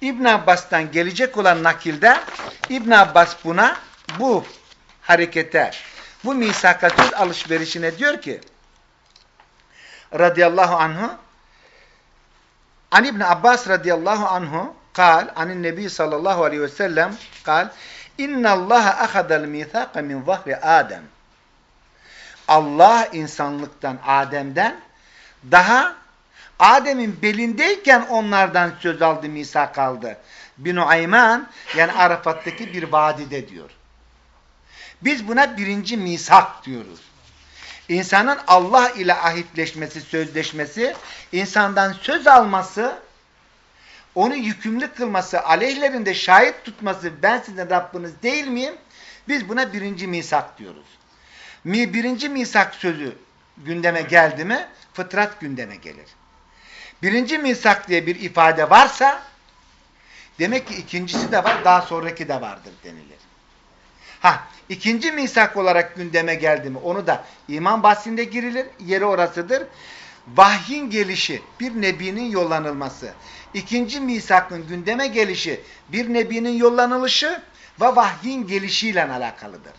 İbn Abbas'tan gelecek olan nakilde İbn Abbas buna bu harekete, bu misaka söz alışverişine diyor ki radıyallahu anhu An İbn Abbas radıyallahu anhu قال عن النبي صلى الله عليه وسلم قال إن الله أخذ الميثاق من ظهر آدم Allah insanlıktan, Adem'den daha Adem'in belindeyken onlardan söz aldı, misak aldı. Binu Ayman yani Arafat'taki bir vadide diyor. Biz buna birinci misak diyoruz. İnsanın Allah ile ahitleşmesi, sözleşmesi, insandan söz alması, onu yükümlü kılması, aleyhlerinde şahit tutması, ben sizin Rabbiniz değil miyim? Biz buna birinci misak diyoruz. Birinci misak sözü gündeme geldi mi, fıtrat gündeme gelir. Birinci misak diye bir ifade varsa, demek ki ikincisi de var, daha sonraki de vardır denilir. Ha, ikinci misak olarak gündeme geldi mi, onu da iman bahsinde girilir, yeri orasıdır. Vahyin gelişi, bir nebinin yollanılması. İkinci misakın gündeme gelişi, bir nebinin yollanılışı ve vahyin gelişiyle alakalıdır.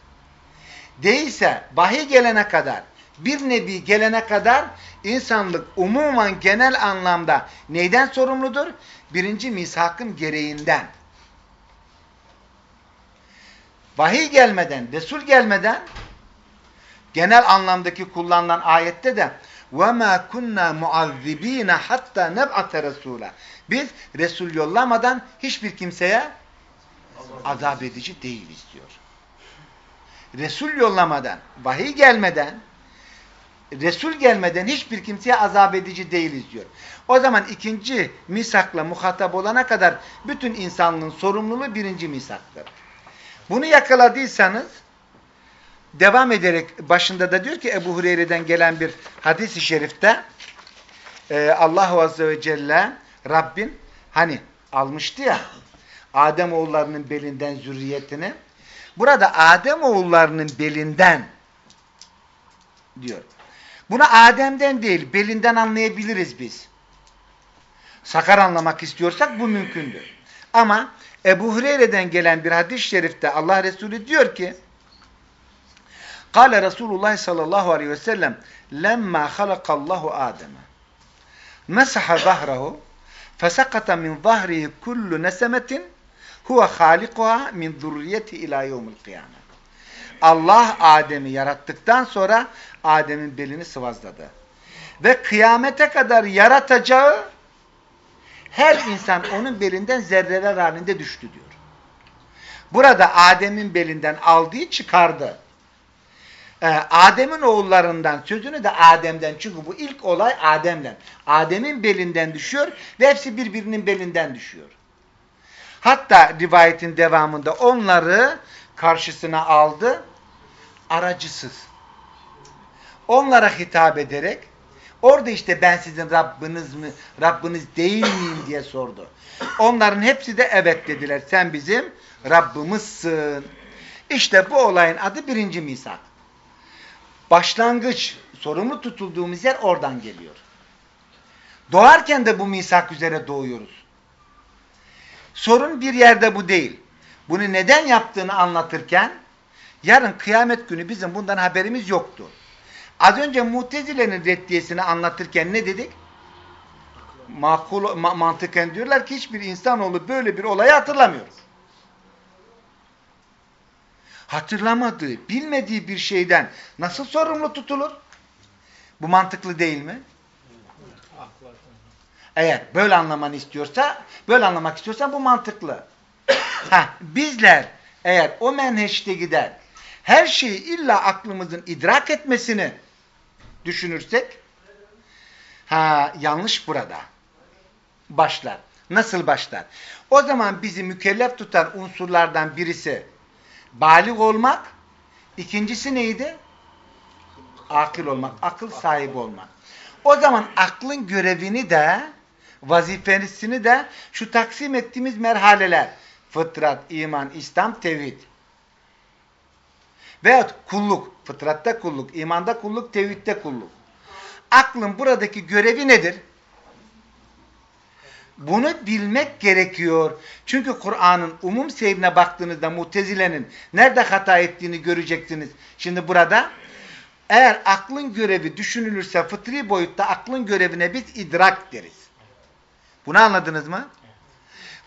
Değilse vahiy gelene kadar, bir nebi gelene kadar insanlık umuman genel anlamda neyden sorumludur? Birinci misakın gereğinden. Vahiy gelmeden, Resul gelmeden genel anlamdaki kullanılan ayette de وَمَا كُنَّا مُعَذِّب۪ينَ حَتَّى نَبْعَةَ رَسُولًا Biz Resul yollamadan hiçbir kimseye azap edici değiliz diyor. Resul yollamadan, vahiy gelmeden, Resul gelmeden hiçbir kimseye azap edici değiliz diyor. O zaman ikinci misakla muhatap olana kadar bütün insanlığın sorumluluğu birinci misaktır. Bunu yakaladıysanız devam ederek başında da diyor ki Ebu Hureyre'den gelen bir hadis-i şerifte e, Allahu Azze ve Celle Rabbin hani almıştı ya Adem oğullarının belinden zürriyetini burada Adem oğullarının belinden diyor. Bunu Adem'den değil belinden anlayabiliriz biz. Sakar anlamak istiyorsak bu mümkündür. Ama Ebu Hureyre'den gelen bir hadis-i şerifte Allah Resulü diyor ki Kale Resulullah sallallahu aleyhi ve sellem lemma halakallahu Adem'e mesaha zahrahu fesakata min zahrihi kullu nesemetin huve halikuha min zurriyeti ila yevmil kıyamet. Allah Adem'i yarattıktan sonra Adem'in belini sıvazladı. Ve kıyamete kadar yaratacağı her insan onun belinden zerreler halinde düştü diyor. Burada Adem'in belinden aldığı çıkardı. Ee, Adem'in oğullarından sözünü de Adem'den. Çünkü bu ilk olay Adem'den. Adem'in belinden düşüyor ve hepsi birbirinin belinden düşüyor. Hatta rivayetin devamında onları karşısına aldı aracısız. Onlara hitap ederek orada işte ben sizin Rabbiniz mi, Rabbiniz değil miyim diye sordu. Onların hepsi de evet dediler. Sen bizim Rabbimizsin. İşte bu olayın adı birinci misak. Başlangıç, sorumlu tutulduğumuz yer oradan geliyor. Doğarken de bu misak üzere doğuyoruz. Sorun bir yerde bu değil. Bunu neden yaptığını anlatırken yarın kıyamet günü bizim bundan haberimiz yoktu. Az önce Mutezile'nin reddiyesini anlatırken ne dedik? Makul, ma mantıken diyorlar ki hiçbir insanoğlu böyle bir olayı hatırlamıyor. Hatırlamadığı, bilmediği bir şeyden nasıl sorumlu tutulur? Bu mantıklı değil mi? Eğer böyle anlamanı istiyorsa, böyle anlamak istiyorsan bu mantıklı. ha, bizler eğer o menheşte gider, her şeyi illa aklımızın idrak etmesini düşünürsek, ha yanlış burada. Başlar. Nasıl başlar? O zaman bizi mükellef tutan unsurlardan birisi balik olmak, ikincisi neydi? Akıl olmak, akıl sahibi olmak. O zaman aklın görevini de, vazifesini de şu taksim ettiğimiz merhaleler, fıtrat, iman, İslam, tevhid. Veyahut kulluk, fıtratta kulluk, imanda kulluk, tevhidde kulluk. Aklın buradaki görevi nedir? Bunu bilmek gerekiyor. Çünkü Kur'an'ın umum seyrine baktığınızda Mutezile'nin nerede hata ettiğini göreceksiniz. Şimdi burada eğer aklın görevi düşünülürse fıtri boyutta aklın görevine biz idrak deriz. Bunu anladınız mı?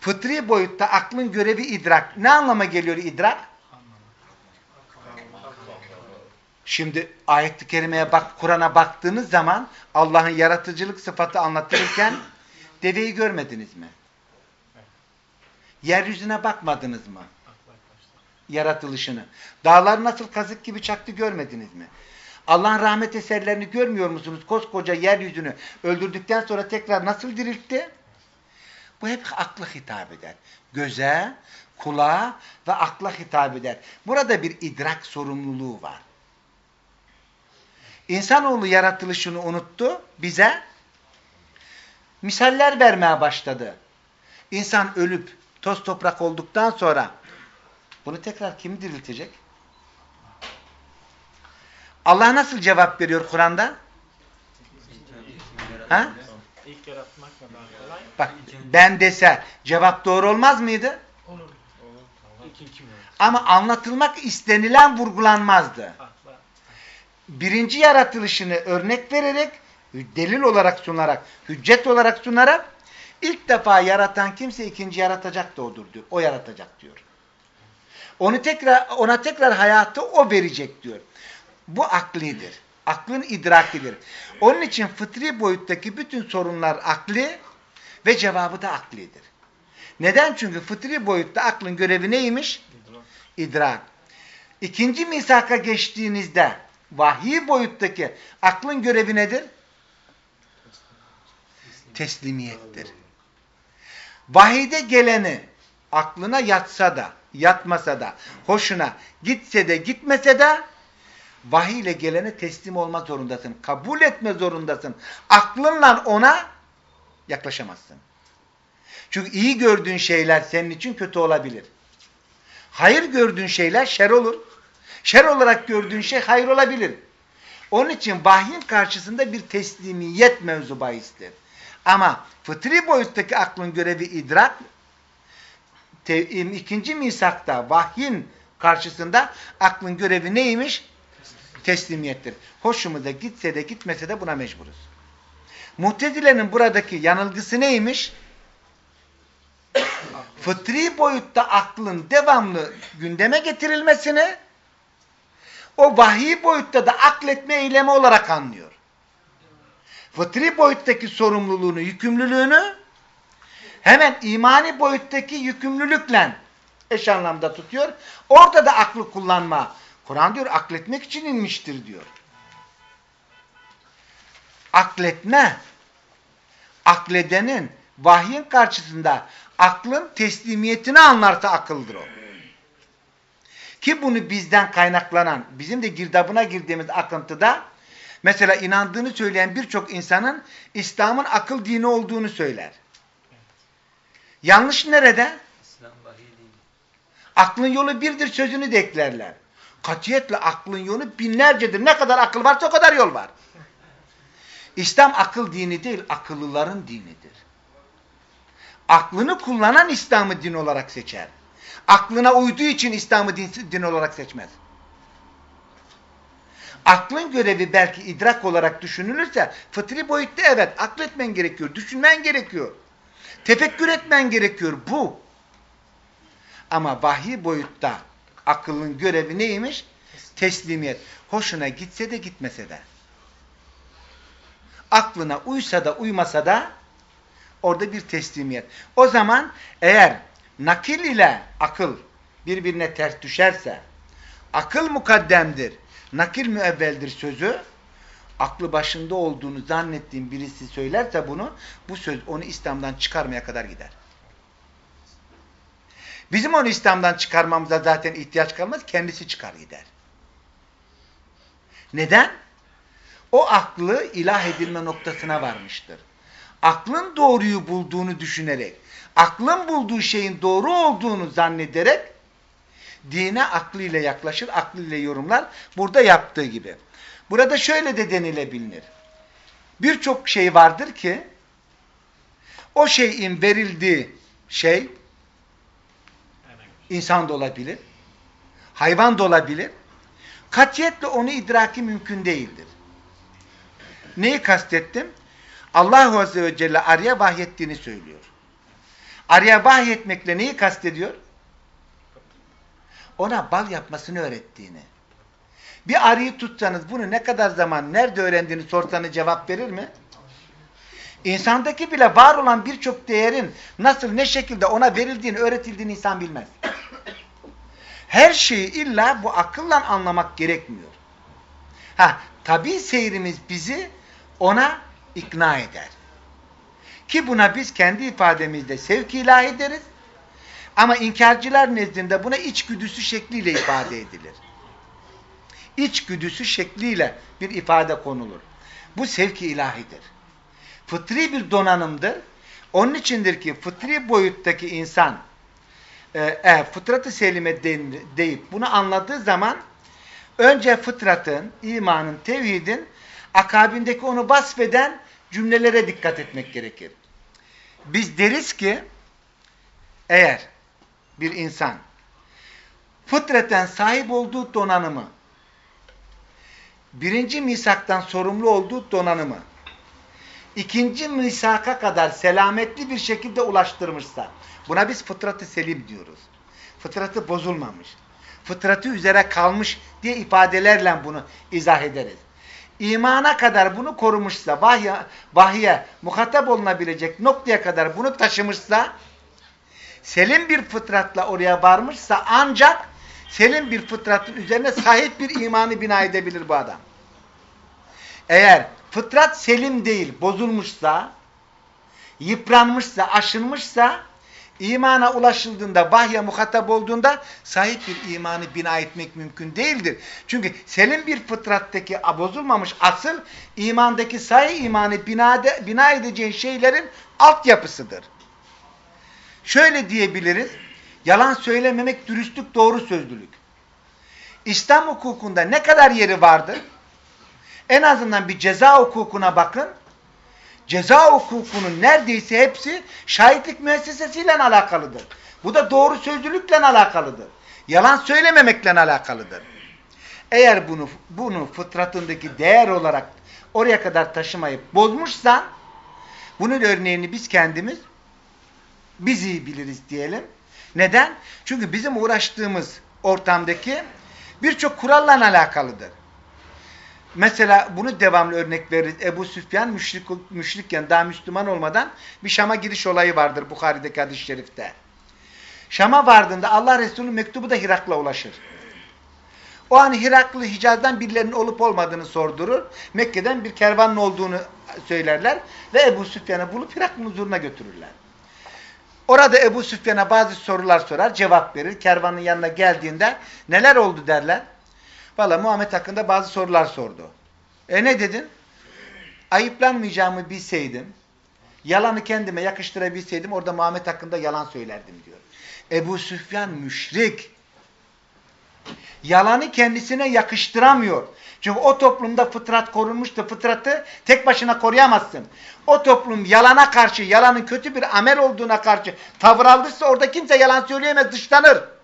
Fıtri boyutta aklın görevi idrak. Ne anlama geliyor idrak? Şimdi ayet-i kerimeye bak, Kur'an'a baktığınız zaman Allah'ın yaratıcılık sıfatı anlatılırken deveyi görmediniz mi? Yeryüzüne bakmadınız mı? Yaratılışını. Dağlar nasıl kazık gibi çaktı görmediniz mi? Allah'ın rahmet eserlerini görmüyor musunuz? Koskoca yeryüzünü öldürdükten sonra tekrar nasıl diriltti? Bu hep akla hitap eder. Göze, kulağa ve akla hitap eder. Burada bir idrak sorumluluğu var. İnsanoğlu yaratılışını unuttu. Bize misaller vermeye başladı. İnsan ölüp toz toprak olduktan sonra bunu tekrar kim diriltecek? Allah nasıl cevap veriyor Kur'an'da? Ha? İlk yaratmakla daha kolay. Bak ben dese cevap doğru olmaz mıydı? Olur. Ama anlatılmak istenilen vurgulanmazdı. Akla. Birinci yaratılışını örnek vererek, delil olarak sunarak, hüccet olarak sunarak ilk defa yaratan kimse ikinci yaratacak da odur diyor. O yaratacak diyor. Onu tekrar ona tekrar hayatı o verecek diyor. Bu aklidir. Aklın idrakidir. Onun için fıtri boyuttaki bütün sorunlar akli ve cevabı da aklidir. Neden? Çünkü fıtri boyutta aklın görevi neymiş? İdrak. İkinci misaka geçtiğinizde vahiy boyuttaki aklın görevi nedir? Teslimiyettir. Vahide geleni aklına yatsa da, yatmasa da, hoşuna gitse de gitmese de vahiy ile gelene teslim olma zorundasın. Kabul etme zorundasın. Aklınla ona yaklaşamazsın. Çünkü iyi gördüğün şeyler senin için kötü olabilir. Hayır gördüğün şeyler şer olur. Şer olarak gördüğün şey hayır olabilir. Onun için vahyin karşısında bir teslimiyet mevzu bahistir. Ama fıtri boyuttaki aklın görevi idrak, te, ikinci misakta vahyin karşısında aklın görevi neymiş? Teslimiyettir. Hoşumuza gitse de gitmese de buna mecburuz. Muhtezile'nin buradaki yanılgısı neymiş? Fıtri boyutta aklın devamlı gündeme getirilmesini o vahiy boyutta da akletme eylemi olarak anlıyor. Fıtri boyuttaki sorumluluğunu, yükümlülüğünü hemen imani boyuttaki yükümlülükle eş anlamda tutuyor. Orada da aklı kullanma. Kur'an diyor akletmek için inmiştir diyor. Akletme, akledenin vahyin karşısında aklın teslimiyetini anlarsa akıldır o. Ki bunu bizden kaynaklanan, bizim de girdabına girdiğimiz akıntıda mesela inandığını söyleyen birçok insanın İslam'ın akıl dini olduğunu söyler. Yanlış nerede? Aklın yolu birdir sözünü de eklerler. Katiyetle aklın yolu binlercedir. Ne kadar akıl varsa o kadar yol var. İslam akıl dini değil, akıllıların dinidir. Aklını kullanan İslam'ı din olarak seçer. Aklına uyduğu için İslam'ı din, din olarak seçmez. Aklın görevi belki idrak olarak düşünülürse fıtri boyutta evet akletmen gerekiyor, düşünmen gerekiyor. Tefekkür etmen gerekiyor. Bu. Ama vahiy boyutta akılın görevi neymiş? Teslimiyet. Hoşuna gitse de gitmese de. Aklına uysa da uymasa da orada bir teslimiyet. O zaman eğer nakil ile akıl birbirine ters düşerse, akıl mukaddemdir, nakil müevveldir sözü, aklı başında olduğunu zannettiğim birisi söylerse bunu, bu söz onu İslam'dan çıkarmaya kadar gider. Bizim onu İslam'dan çıkarmamıza zaten ihtiyaç kalmaz, kendisi çıkar gider. Neden? O aklı ilah edilme noktasına varmıştır. Aklın doğruyu bulduğunu düşünerek, aklın bulduğu şeyin doğru olduğunu zannederek dine aklıyla yaklaşır, aklıyla yorumlar. Burada yaptığı gibi. Burada şöyle de denilebilir. Birçok şey vardır ki o şeyin verildiği şey insan da olabilir, hayvan da olabilir. Katiyetle onu idraki mümkün değildir. Neyi kastettim? Allah Azze ve Celle arıya vahyettiğini söylüyor. Arıya vahyetmekle neyi kastediyor? Ona bal yapmasını öğrettiğini. Bir arıyı tutsanız bunu ne kadar zaman, nerede öğrendiğini sorsanız cevap verir mi? İnsandaki bile var olan birçok değerin nasıl, ne şekilde ona verildiğini, öğretildiğini insan bilmez. Her şeyi illa bu akılla anlamak gerekmiyor. Ha, tabi seyrimiz bizi ona ikna eder. Ki buna biz kendi ifademizde sevk ilahi deriz. Ama inkarcılar nezdinde buna içgüdüsü şekliyle ifade edilir. İçgüdüsü şekliyle bir ifade konulur. Bu sevki ilahidir. Fıtri bir donanımdır. Onun içindir ki fıtri boyuttaki insan e, e, fıtratı selime deyip bunu anladığı zaman önce fıtratın, imanın, tevhidin akabindeki onu vasfeden cümlelere dikkat etmek gerekir. Biz deriz ki eğer bir insan fıtraten sahip olduğu donanımı birinci misaktan sorumlu olduğu donanımı ikinci misaka kadar selametli bir şekilde ulaştırmışsa buna biz fıtratı selim diyoruz. Fıtratı bozulmamış. Fıtratı üzere kalmış diye ifadelerle bunu izah ederiz. İmana kadar bunu korumuşsa, vahye, vahye muhatap olunabilecek noktaya kadar bunu taşımışsa, selim bir fıtratla oraya varmışsa ancak selim bir fıtratın üzerine sahip bir imanı bina edebilir bu adam. Eğer fıtrat selim değil, bozulmuşsa, yıpranmışsa, aşınmışsa, imana ulaşıldığında, vahye muhatap olduğunda sahip bir imanı bina etmek mümkün değildir. Çünkü selim bir fıtrattaki bozulmamış asıl, imandaki sahih imanı bina, de, bina edeceğin şeylerin altyapısıdır. Şöyle diyebiliriz, yalan söylememek dürüstlük, doğru sözlülük. İslam hukukunda ne kadar yeri vardır? En azından bir ceza hukukuna bakın. Ceza hukukunun neredeyse hepsi şahitlik müessesesiyle alakalıdır. Bu da doğru sözlülükle alakalıdır. Yalan söylememekle alakalıdır. Eğer bunu bunu fıtratındaki değer olarak oraya kadar taşımayıp bozmuşsan bunun örneğini biz kendimiz biz iyi biliriz diyelim. Neden? Çünkü bizim uğraştığımız ortamdaki birçok kuralla alakalıdır. Mesela bunu devamlı örnek veririz. Ebu Süfyan müşrik, müşrikken daha Müslüman olmadan bir Şam'a giriş olayı vardır Bukhari'deki hadis-i şerifte. Şam'a vardığında Allah Resulü mektubu da Hirak'la ulaşır. O an Hiraklı Hicaz'dan birilerinin olup olmadığını sordurur. Mekke'den bir kervanın olduğunu söylerler ve Ebu Süfyan'ı bulup Hiraklı'nın huzuruna götürürler. Orada Ebu Süfyan'a bazı sorular sorar, cevap verir. Kervanın yanına geldiğinde neler oldu derler. Valla Muhammed hakkında bazı sorular sordu. E ne dedin? Ayıplanmayacağımı bilseydim, yalanı kendime yakıştırabilseydim orada Muhammed hakkında yalan söylerdim diyor. Ebu Süfyan müşrik. Yalanı kendisine yakıştıramıyor. Çünkü o toplumda fıtrat korunmuştu. Fıtratı tek başına koruyamazsın. O toplum yalana karşı, yalanın kötü bir amel olduğuna karşı tavır aldıysa orada kimse yalan söyleyemez, dışlanır.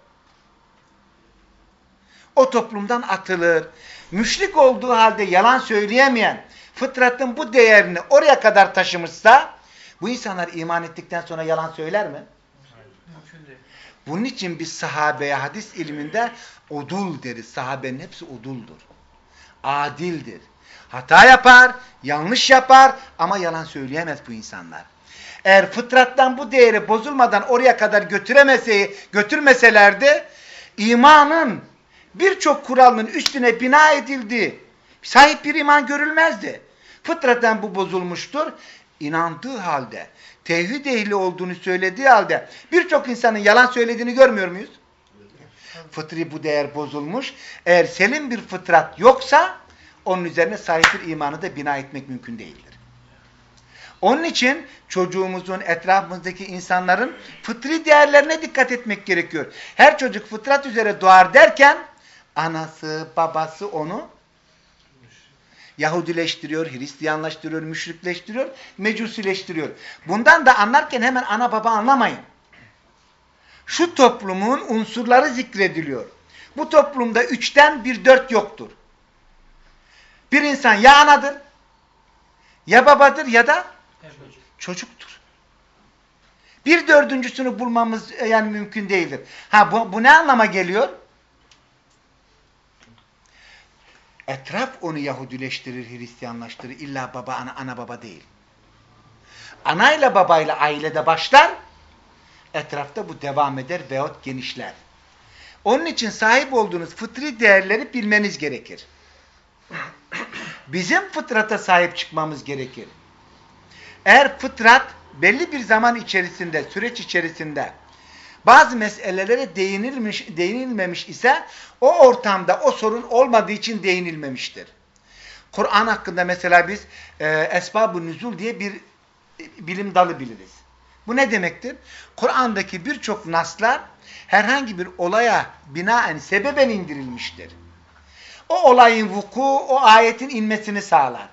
O toplumdan atılır. Müşrik olduğu halde yalan söyleyemeyen, fıtratın bu değerini oraya kadar taşımışsa, bu insanlar iman ettikten sonra yalan söyler mi? Bunun için biz sahabeye hadis ilminde udul deriz. Sahabenin hepsi uduldur. Adildir. Hata yapar, yanlış yapar ama yalan söyleyemez bu insanlar. Eğer fıtrattan bu değeri bozulmadan oraya kadar götüremese, götürmeselerdi imanın birçok kuralının üstüne bina edildiği sahip bir iman görülmezdi. Fıtraten bu bozulmuştur. İnandığı halde, tevhid ehli olduğunu söylediği halde birçok insanın yalan söylediğini görmüyor muyuz? Fıtri bu değer bozulmuş. Eğer selim bir fıtrat yoksa onun üzerine sahip bir imanı da bina etmek mümkün değildir. Onun için çocuğumuzun, etrafımızdaki insanların fıtri değerlerine dikkat etmek gerekiyor. Her çocuk fıtrat üzere doğar derken anası, babası onu Yahudileştiriyor, Hristiyanlaştırıyor, müşrikleştiriyor, mecusileştiriyor. Bundan da anlarken hemen ana baba anlamayın. Şu toplumun unsurları zikrediliyor. Bu toplumda üçten bir dört yoktur. Bir insan ya anadır, ya babadır ya da çocuktur. Bir dördüncüsünü bulmamız yani mümkün değildir. Ha bu, bu ne anlama geliyor? Etraf onu Yahudileştirir, Hristiyanlaştırır. İlla baba, ana, ana baba değil. Anayla babayla ailede başlar, etrafta bu devam eder veyahut genişler. Onun için sahip olduğunuz fıtri değerleri bilmeniz gerekir. Bizim fıtrata sahip çıkmamız gerekir. Eğer fıtrat belli bir zaman içerisinde, süreç içerisinde bazı meselelere değinilmiş, değinilmemiş ise o ortamda o sorun olmadığı için değinilmemiştir. Kur'an hakkında mesela biz e, esbab-ı nüzul diye bir e, bilim dalı biliriz. Bu ne demektir? Kur'an'daki birçok naslar herhangi bir olaya binaen sebeben indirilmiştir. O olayın vuku, o ayetin inmesini sağlar.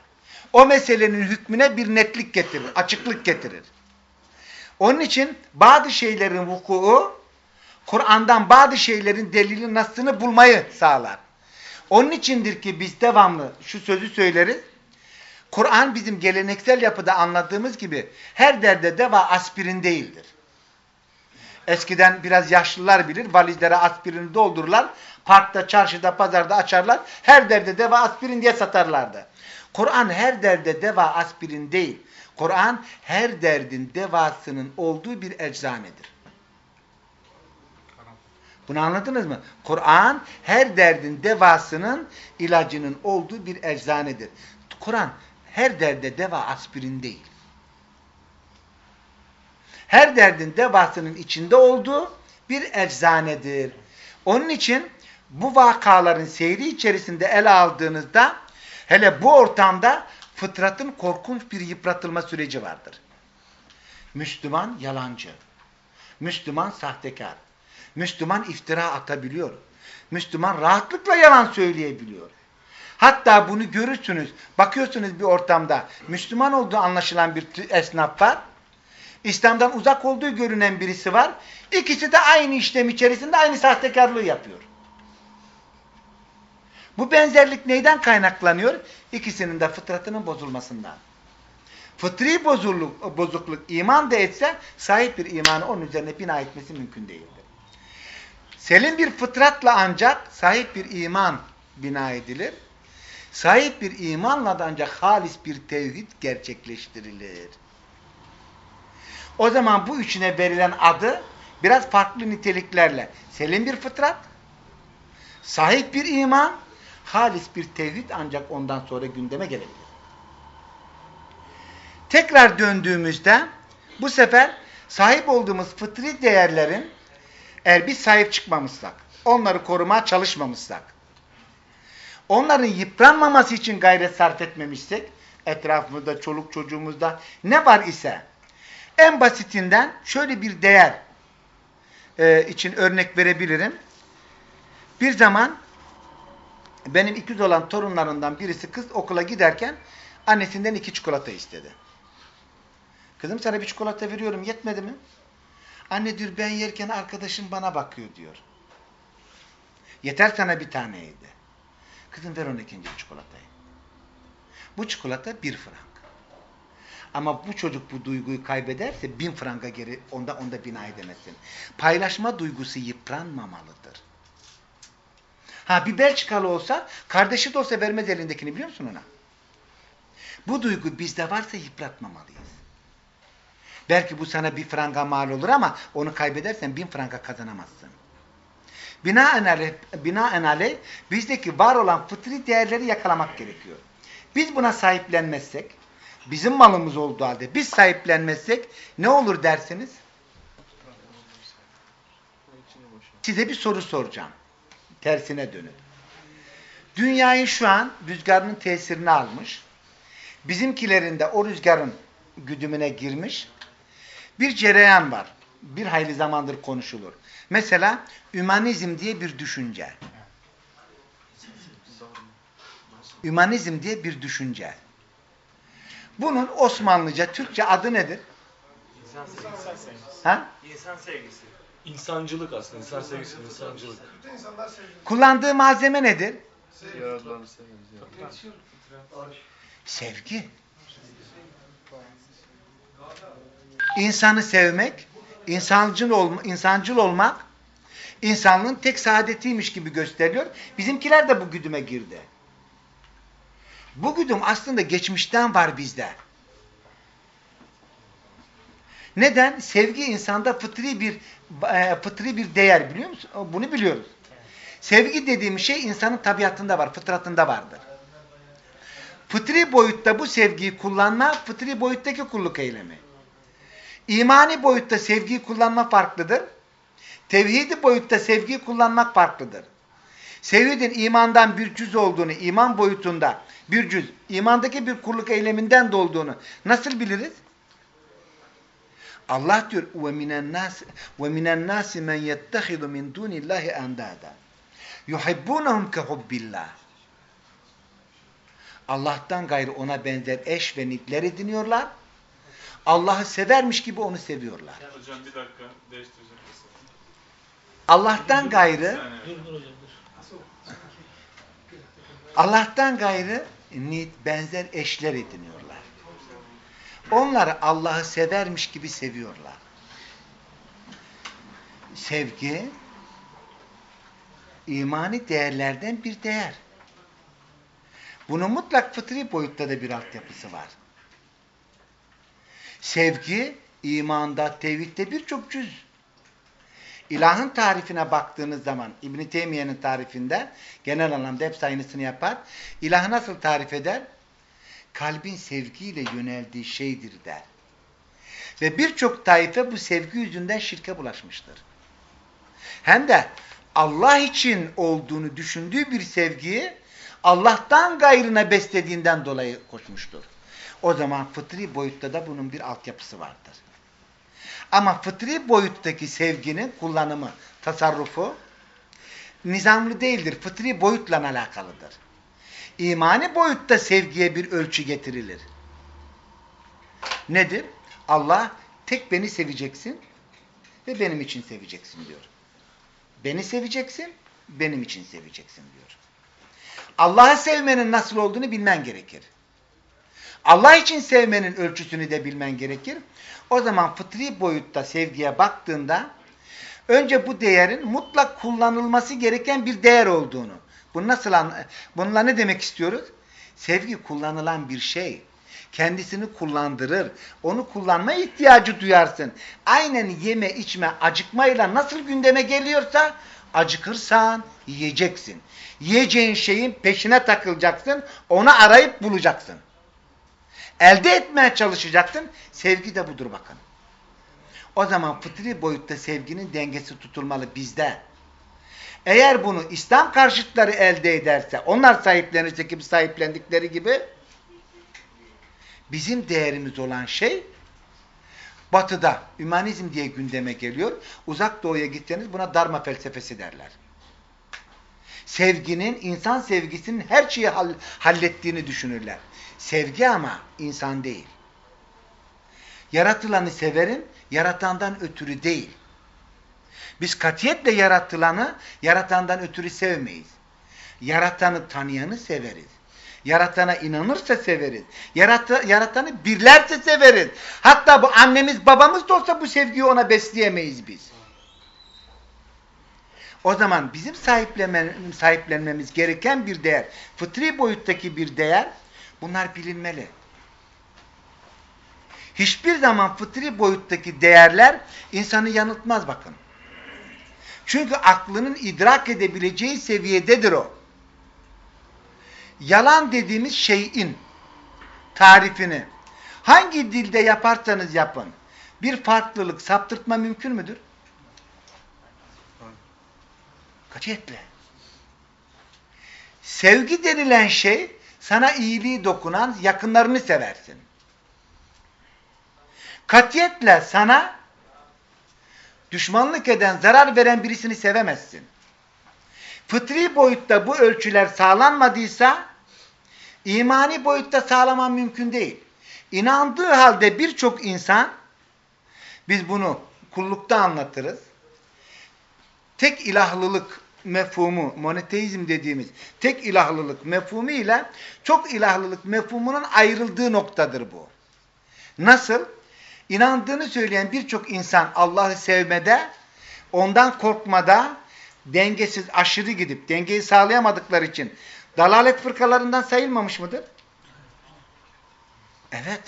O meselenin hükmüne bir netlik getirir, açıklık getirir. Onun için bazı şeylerin vuku'u Kur'an'dan bazı şeylerin delili nasını bulmayı sağlar. Onun içindir ki biz devamlı şu sözü söyleriz. Kur'an bizim geleneksel yapıda anladığımız gibi her derde deva aspirin değildir. Eskiden biraz yaşlılar bilir, valizlere aspirini doldururlar, parkta, çarşıda, pazarda açarlar, her derde deva aspirin diye satarlardı. Kur'an her derde deva aspirin değil, Kur'an her derdin devasının olduğu bir eczanedir. Bunu anladınız mı? Kur'an her derdin devasının ilacının olduğu bir eczanedir. Kur'an her derde deva aspirin değil. Her derdin devasının içinde olduğu bir eczanedir. Onun için bu vakaların seyri içerisinde ele aldığınızda hele bu ortamda fıtratın korkunç bir yıpratılma süreci vardır. Müslüman yalancı. Müslüman sahtekar. Müslüman iftira atabiliyor. Müslüman rahatlıkla yalan söyleyebiliyor. Hatta bunu görürsünüz. Bakıyorsunuz bir ortamda Müslüman olduğu anlaşılan bir esnaf var. İslam'dan uzak olduğu görünen birisi var. İkisi de aynı işlem içerisinde aynı sahtekarlığı yapıyor. Bu benzerlik neyden kaynaklanıyor? İkisinin de fıtratının bozulmasından. Fıtri bozukluk, bozukluk iman da etse sahip bir imanı onun üzerine bina etmesi mümkün değildir. Selim bir fıtratla ancak sahip bir iman bina edilir. Sahip bir imanla da ancak halis bir tevhid gerçekleştirilir. O zaman bu üçüne verilen adı biraz farklı niteliklerle. Selim bir fıtrat, sahip bir iman, halis bir tevhid ancak ondan sonra gündeme gelebilir. Tekrar döndüğümüzde bu sefer sahip olduğumuz fıtri değerlerin eğer biz sahip çıkmamışsak, onları korumaya çalışmamışsak, onların yıpranmaması için gayret sarf etmemişsek, etrafımızda, çoluk çocuğumuzda ne var ise, en basitinden şöyle bir değer e, için örnek verebilirim. Bir zaman benim ikiz olan torunlarından birisi kız okula giderken annesinden iki çikolata istedi. Kızım sana bir çikolata veriyorum yetmedi mi? Anne diyor ben yerken arkadaşım bana bakıyor diyor. Yeter sana bir taneydi. Kızım ver onu ikinci çikolatayı. Bu çikolata bir frank. Ama bu çocuk bu duyguyu kaybederse bin franga geri onda onda bina edemezsin. Paylaşma duygusu yıpranmamalıdır. Ha bir Belçikalı olsa kardeşi de olsa vermez elindekini biliyor musun ona? Bu duygu bizde varsa yıpratmamalıyız. Belki bu sana bir franga mal olur ama onu kaybedersen bin franga kazanamazsın. Binaenaleyh, binaenaleyh bizdeki var olan fıtri değerleri yakalamak gerekiyor. Biz buna sahiplenmezsek, bizim malımız olduğu halde biz sahiplenmezsek ne olur dersiniz? Size bir soru soracağım. Tersine dönün. Dünyayı şu an rüzgarın tesirini almış. Bizimkilerin de o rüzgarın güdümüne girmiş. Bir cereyan var. Bir hayli zamandır konuşulur. Mesela ümanizm diye bir düşünce. Ümanizm diye bir düşünce. Bunun Osmanlıca, Türkçe adı nedir? İnsan sevgisi. Ha? İnsan sevgisi. İnsancılık aslında. insan sevgisi, insancılık. Kullandığı malzeme nedir? Ya. Sevgi. İnsanı sevmek, insancıl, olma, insancıl olmak, insanlığın tek saadetiymiş gibi gösteriliyor. Bizimkiler de bu güdüme girdi. Bu güdüm aslında geçmişten var bizde. Neden? Sevgi insanda fıtri bir e, fıtri bir değer biliyor musun? Bunu biliyoruz. Sevgi dediğim şey insanın tabiatında var, fıtratında vardır. Fıtri boyutta bu sevgiyi kullanma, fıtri boyuttaki kulluk eylemi. İmani boyutta sevgiyi kullanma farklıdır. Tevhidi boyutta sevgiyi kullanmak farklıdır. Sevginin imandan bir cüz olduğunu, iman boyutunda bir cüz, imandaki bir kulluk eyleminden de olduğunu nasıl biliriz? Allah diyor ve minen nas ve minen nas men yettehidu min dunillahi andada. Yuhibbunhum ke hubbillah. Allah'tan gayrı ona benzer eş ve nitler ediniyorlar. Allah'ı severmiş gibi onu seviyorlar. Hocam bir dakika değiştireceğim. Allah'tan gayrı Dur dur hocam dur. Allah'tan gayrı nit benzer eşler ediniyorlar. Onları Allah'ı severmiş gibi seviyorlar. Sevgi imani değerlerden bir değer. Bunun mutlak fıtri boyutta da bir altyapısı var. Sevgi imanda, tevhidde birçok cüz. İlahın tarifine baktığınız zaman İbn Teymiye'nin tarifinde genel anlamda hep aynısını yapar. İlahı nasıl tarif eder? Kalbin sevgiyle yöneldiği şeydir der. Ve birçok taife bu sevgi yüzünden şirke bulaşmıştır. Hem de Allah için olduğunu düşündüğü bir sevgiyi Allah'tan gayrına beslediğinden dolayı koşmuştur. O zaman fıtri boyutta da bunun bir altyapısı vardır. Ama fıtri boyuttaki sevginin kullanımı, tasarrufu nizamlı değildir. Fıtri boyutla alakalıdır. İmani boyutta sevgiye bir ölçü getirilir. Nedir? Allah tek beni seveceksin ve benim için seveceksin diyor. Beni seveceksin, benim için seveceksin diyor. Allah'ı sevmenin nasıl olduğunu bilmen gerekir. Allah için sevmenin ölçüsünü de bilmen gerekir. O zaman fıtri boyutta sevgiye baktığında önce bu değerin mutlak kullanılması gereken bir değer olduğunu. Bunu nasıl bununla ne demek istiyoruz? Sevgi kullanılan bir şey. Kendisini kullandırır. Onu kullanma ihtiyacı duyarsın. Aynen yeme, içme, acıkmayla nasıl gündeme geliyorsa acıkırsan yiyeceksin. Yiyeceğin şeyin peşine takılacaksın. Onu arayıp bulacaksın. Elde etmeye çalışacaksın. Sevgi de budur bakın. O zaman fıtri boyutta sevginin dengesi tutulmalı bizde. Eğer bunu İslam karşıtları elde ederse, onlar sahiplenirse gibi sahiplendikleri gibi bizim değerimiz olan şey batıda ümanizm diye gündeme geliyor. Uzak doğuya gitseniz buna darma felsefesi derler. Sevginin, insan sevgisinin her şeyi hallettiğini düşünürler. Sevgi ama insan değil. Yaratılanı severim, yaratandan ötürü değil. Biz katiyetle yaratılanı yaratandan ötürü sevmeyiz. Yaratanı tanıyanı severiz. Yaratana inanırsa severiz. Yaratı, yaratanı birlerse severiz. Hatta bu annemiz babamız da olsa bu sevgiyi ona besleyemeyiz biz. O zaman bizim sahiplenmemiz gereken bir değer, fıtri boyuttaki bir değer, bunlar bilinmeli. Hiçbir zaman fıtri boyuttaki değerler insanı yanıltmaz bakın. Çünkü aklının idrak edebileceği seviyededir o. Yalan dediğimiz şeyin tarifini hangi dilde yaparsanız yapın bir farklılık saptırtma mümkün müdür? Katiyetle. Sevgi denilen şey sana iyiliği dokunan yakınlarını seversin. Katiyetle sana düşmanlık eden, zarar veren birisini sevemezsin. Fıtri boyutta bu ölçüler sağlanmadıysa imani boyutta sağlaman mümkün değil. İnandığı halde birçok insan biz bunu kullukta anlatırız. Tek ilahlılık mefhumu, monoteizm dediğimiz tek ilahlılık mefhumu ile çok ilahlılık mefhumunun ayrıldığı noktadır bu. Nasıl? İnandığını söyleyen birçok insan Allah'ı sevmede, ondan korkmada, dengesiz, aşırı gidip dengeyi sağlayamadıkları için dalalet fırkalarından sayılmamış mıdır? Evet.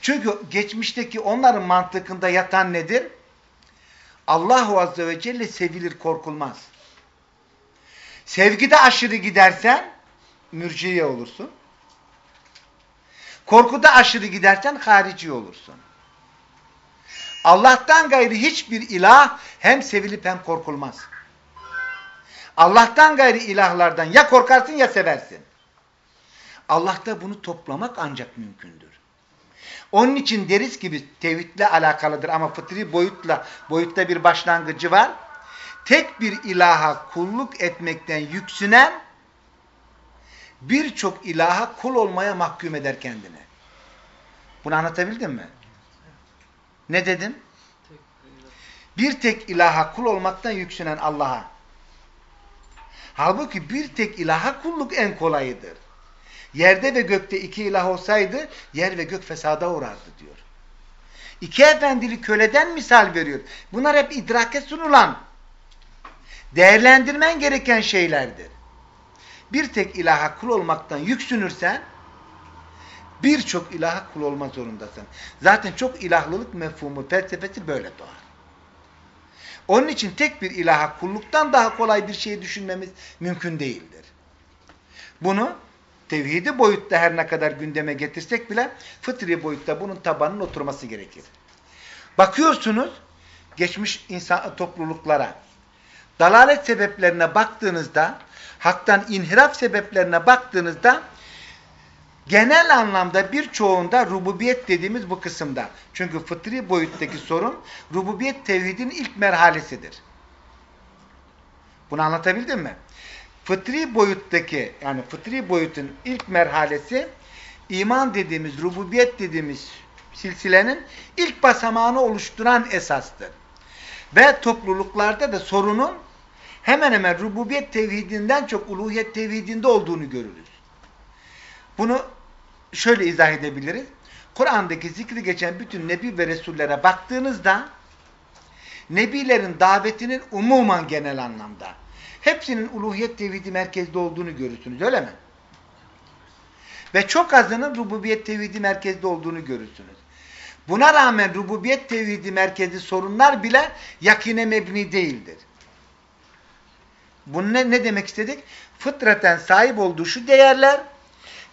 Çünkü geçmişteki onların mantıkında yatan nedir? Allahu Azze ve Celle sevilir, korkulmaz. Sevgide aşırı gidersen mürciye olursun. Korkuda aşırı gidersen harici olursun. Allah'tan gayri hiçbir ilah hem sevilip hem korkulmaz. Allah'tan gayri ilahlardan ya korkarsın ya seversin. Allah'ta bunu toplamak ancak mümkündür. Onun için deriz ki biz tevhidle alakalıdır ama fıtri boyutla boyutta bir başlangıcı var. Tek bir ilaha kulluk etmekten yüksünen birçok ilaha kul olmaya mahkum eder kendini. Bunu anlatabildim mi? Ne dedim? Bir tek ilaha kul olmaktan yüksünen Allah'a. Halbuki bir tek ilaha kulluk en kolayıdır. Yerde ve gökte iki ilah olsaydı yer ve gök fesada uğrardı diyor. İki efendili köleden misal veriyor. Bunlar hep idrake sunulan, değerlendirmen gereken şeylerdir. Bir tek ilaha kul olmaktan yüksünürsen birçok ilaha kul olma zorundasın. Zaten çok ilahlılık mefhumu, felsefesi böyle doğar. Onun için tek bir ilaha kulluktan daha kolay bir şey düşünmemiz mümkün değildir. Bunu tevhidi boyutta her ne kadar gündeme getirsek bile fıtri boyutta bunun tabanının oturması gerekir. Bakıyorsunuz geçmiş insan topluluklara dalalet sebeplerine baktığınızda haktan inhiraf sebeplerine baktığınızda genel anlamda birçoğunda rububiyet dediğimiz bu kısımda. Çünkü fıtri boyuttaki sorun rububiyet tevhidin ilk merhalesidir. Bunu anlatabildim mi? Fıtri boyuttaki yani fıtri boyutun ilk merhalesi iman dediğimiz, rububiyet dediğimiz silsilenin ilk basamağını oluşturan esastır. Ve topluluklarda da sorunun hemen hemen rububiyet tevhidinden çok uluhiyet tevhidinde olduğunu görürüz. Bunu şöyle izah edebiliriz. Kur'an'daki zikri geçen bütün nebi ve resullere baktığınızda nebilerin davetinin umuman genel anlamda hepsinin uluhiyet tevhidi merkezde olduğunu görürsünüz. Öyle mi? Ve çok azının rububiyet tevhidi merkezde olduğunu görürsünüz. Buna rağmen rububiyet tevhidi merkezi sorunlar bile yakine mebni değildir. Bunu ne, ne demek istedik? Fıtraten sahip olduğu şu değerler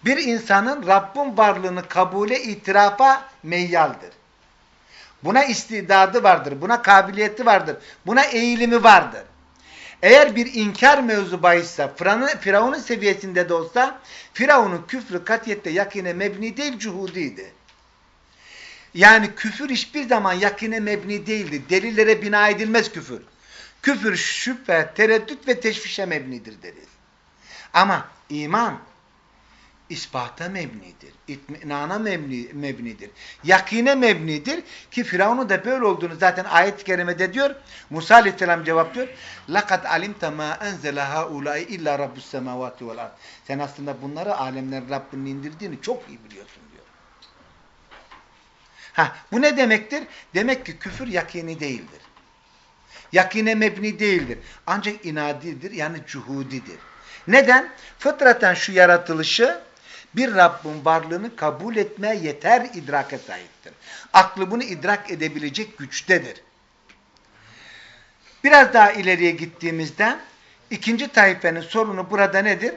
bir insanın Rabbin varlığını kabule, itirafa meyyaldır. Buna istidadı vardır, buna kabiliyeti vardır, buna eğilimi vardır. Eğer bir inkar mevzu bahisse, Firavun'un seviyesinde de olsa, Firavun'un küfrü katiyette yakine mebni değil, cuhudiydi. Yani küfür hiçbir zaman yakine mebni değildi. Delillere bina edilmez küfür. Küfür şüphe, tereddüt ve teşvişe mebnidir deriz. Ama iman ispata mebnidir. İtminana mebni, mebnidir. Yakine mebnidir ki Firavun'un da böyle olduğunu zaten ayet-i kerimede diyor. Musa aleyhisselam cevap diyor. لَقَدْ عَلِمْتَ مَا أَنْزَلَ هَا اُولَٰئِ اِلَّا رَبُّ السَّمَاوَاتِ وَالْاَرْضِ Sen aslında bunları alemlerin Rabbinin indirdiğini çok iyi biliyorsun diyor. Ha, bu ne demektir? Demek ki küfür yakini değildir. Yakine mebni değildir. Ancak inadidir yani cuhudidir. Neden? Fıtraten şu yaratılışı bir Rabbin varlığını kabul etmeye yeter idrake sahiptir. Aklı bunu idrak edebilecek güçtedir. Biraz daha ileriye gittiğimizde ikinci taifenin sorunu burada nedir?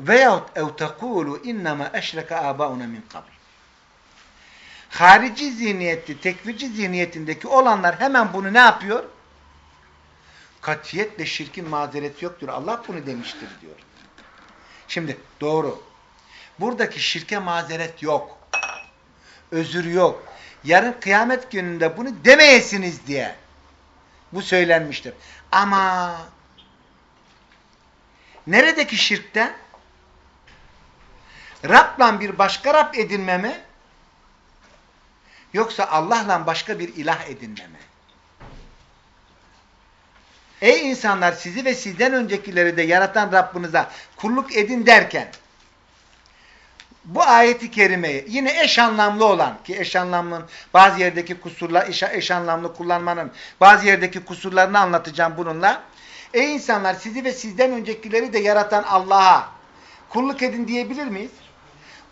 Veyahut ev tekulu innema eşreke abauna min kabl. Harici zihniyetli, tekvirci zihniyetindeki olanlar hemen bunu ne yapıyor? Katiyetle şirkin mazereti yoktur. Allah bunu demiştir diyor. Şimdi doğru. Buradaki şirke mazeret yok. Özür yok. Yarın kıyamet gününde bunu demeyesiniz diye bu söylenmiştir. Ama neredeki şirkte Rab'la bir başka Rab edinme mi? Yoksa Allah'la başka bir ilah edinme mi? Ey insanlar sizi ve sizden öncekileri de yaratan Rabbinize kulluk edin derken bu ayeti kerimeyi yine eş anlamlı olan ki eş anlamlının bazı yerdeki kusurlar eş, eş anlamlı kullanmanın bazı yerdeki kusurlarını anlatacağım bununla. Ey insanlar sizi ve sizden öncekileri de yaratan Allah'a kulluk edin diyebilir miyiz?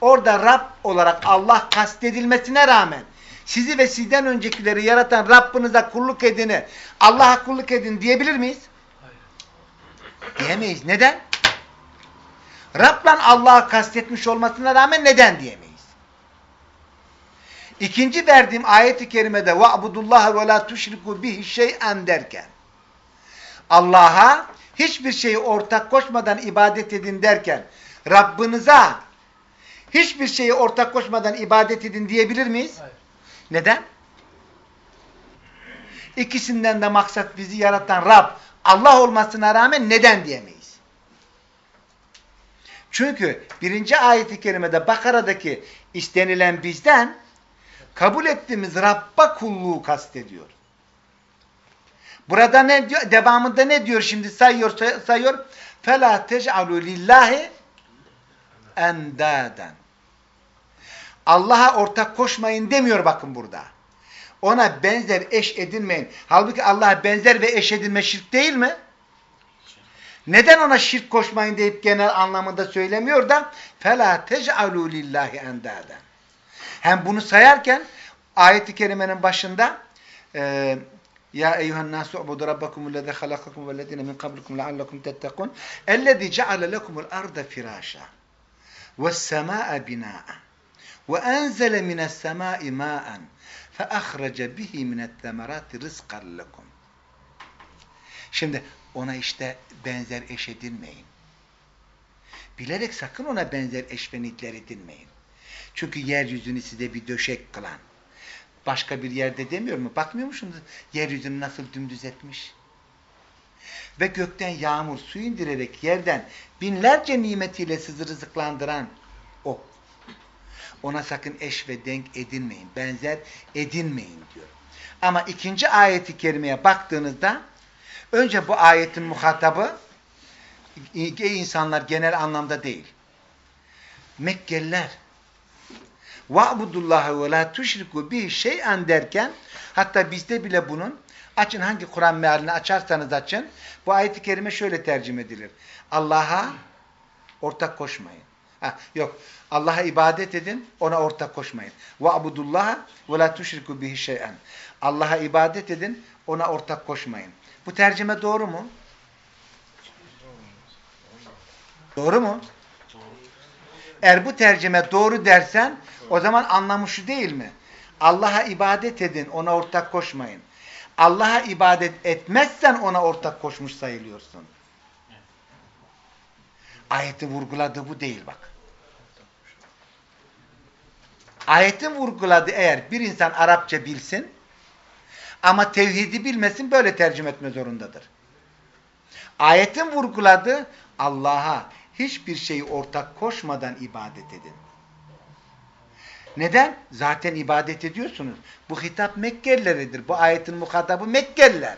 Orada Rab olarak Allah kastedilmesine rağmen sizi ve sizden öncekileri yaratan Rabbinize kulluk edini, Allah'a kulluk edin diyebilir miyiz? Hayır. Diyemeyiz. Neden? Rab'la Allah'ı kastetmiş olmasına rağmen neden diyemeyiz? İkinci verdiğim ayet-i kerimede وَعْبُدُ اللّٰهَ وَلَا تُشْرِكُوا بِهِ شَيْئًا derken Allah'a hiçbir şeyi ortak koşmadan ibadet edin derken Rabbinize hiçbir şeyi ortak koşmadan ibadet edin diyebilir miyiz? Hayır. Neden? İkisinden de maksat bizi yaratan Rab Allah olmasına rağmen neden diyemeyiz? Çünkü birinci ayeti kerimede Bakara'daki istenilen bizden kabul ettiğimiz Rabb'a kulluğu kastediyor. Burada ne diyor? Devamında ne diyor şimdi sayıyor sayıyor. فَلَا تَجْعَلُوا لِلّٰهِ اَنْدَادًا Allah'a ortak koşmayın demiyor bakın burada. Ona benzer eş edinmeyin. Halbuki Allah'a benzer ve eş edinme şirk değil mi? Neden ona şirk koşmayın deyip genel anlamında söylemiyor da فَلَا تَجْعَلُوا لِلّٰهِ اَنْدَادًا Hem bunu sayarken ayet-i kerimenin başında e, Ya eyyuhen nasu ubudu rabbakum ellezî halakakum vellezîne min kablikum leallekum tettekûn. Ellezî ceale lekumul arda firâşa ve's-semâe binâ'en ve enzele mine's-semâi mâ'en feahrece bihi mine't-temerâti rızkan lekum. Şimdi ona işte benzer eş edinmeyin. Bilerek sakın ona benzer eşvenitler edinmeyin. Çünkü yeryüzünü size bir döşek kılan. Başka bir yerde demiyor mu? Bakmıyor musunuz yeryüzünü nasıl dümdüz etmiş? Ve gökten yağmur, su indirerek yerden binlerce nimetiyle sizi rızıklandıran. Ona sakın eş ve denk edinmeyin, benzer edinmeyin diyor. Ama ikinci ayeti kerimeye baktığınızda önce bu ayetin muhatabı ey insanlar genel anlamda değil. Mekkeliler وَعْبُدُ ve la tuşriku bihi şey'en derken hatta bizde bile bunun açın hangi Kur'an mealini açarsanız açın bu ayet-i kerime şöyle tercüme edilir. Allah'a ortak koşmayın. Ha, yok. Allah'a ibadet edin, ona ortak koşmayın. Ve abudullaha ve la tuşriku bihi şey'en. Allah'a ibadet edin, ona ortak koşmayın. Bu tercüme doğru mu? Doğru mu? Eğer bu tercüme doğru dersen o zaman anlamı şu değil mi? Allah'a ibadet edin, ona ortak koşmayın. Allah'a ibadet etmezsen ona ortak koşmuş sayılıyorsun. Ayetin vurguladığı bu değil bak. Ayetin vurguladığı eğer bir insan Arapça bilsin ama tevhidi bilmesin böyle tercüme etme zorundadır. Ayetin vurguladığı Allah'a hiçbir şeyi ortak koşmadan ibadet edin. Neden? Zaten ibadet ediyorsunuz. Bu hitap Mekkelileridir. Bu ayetin muhatabı Mekkeliler.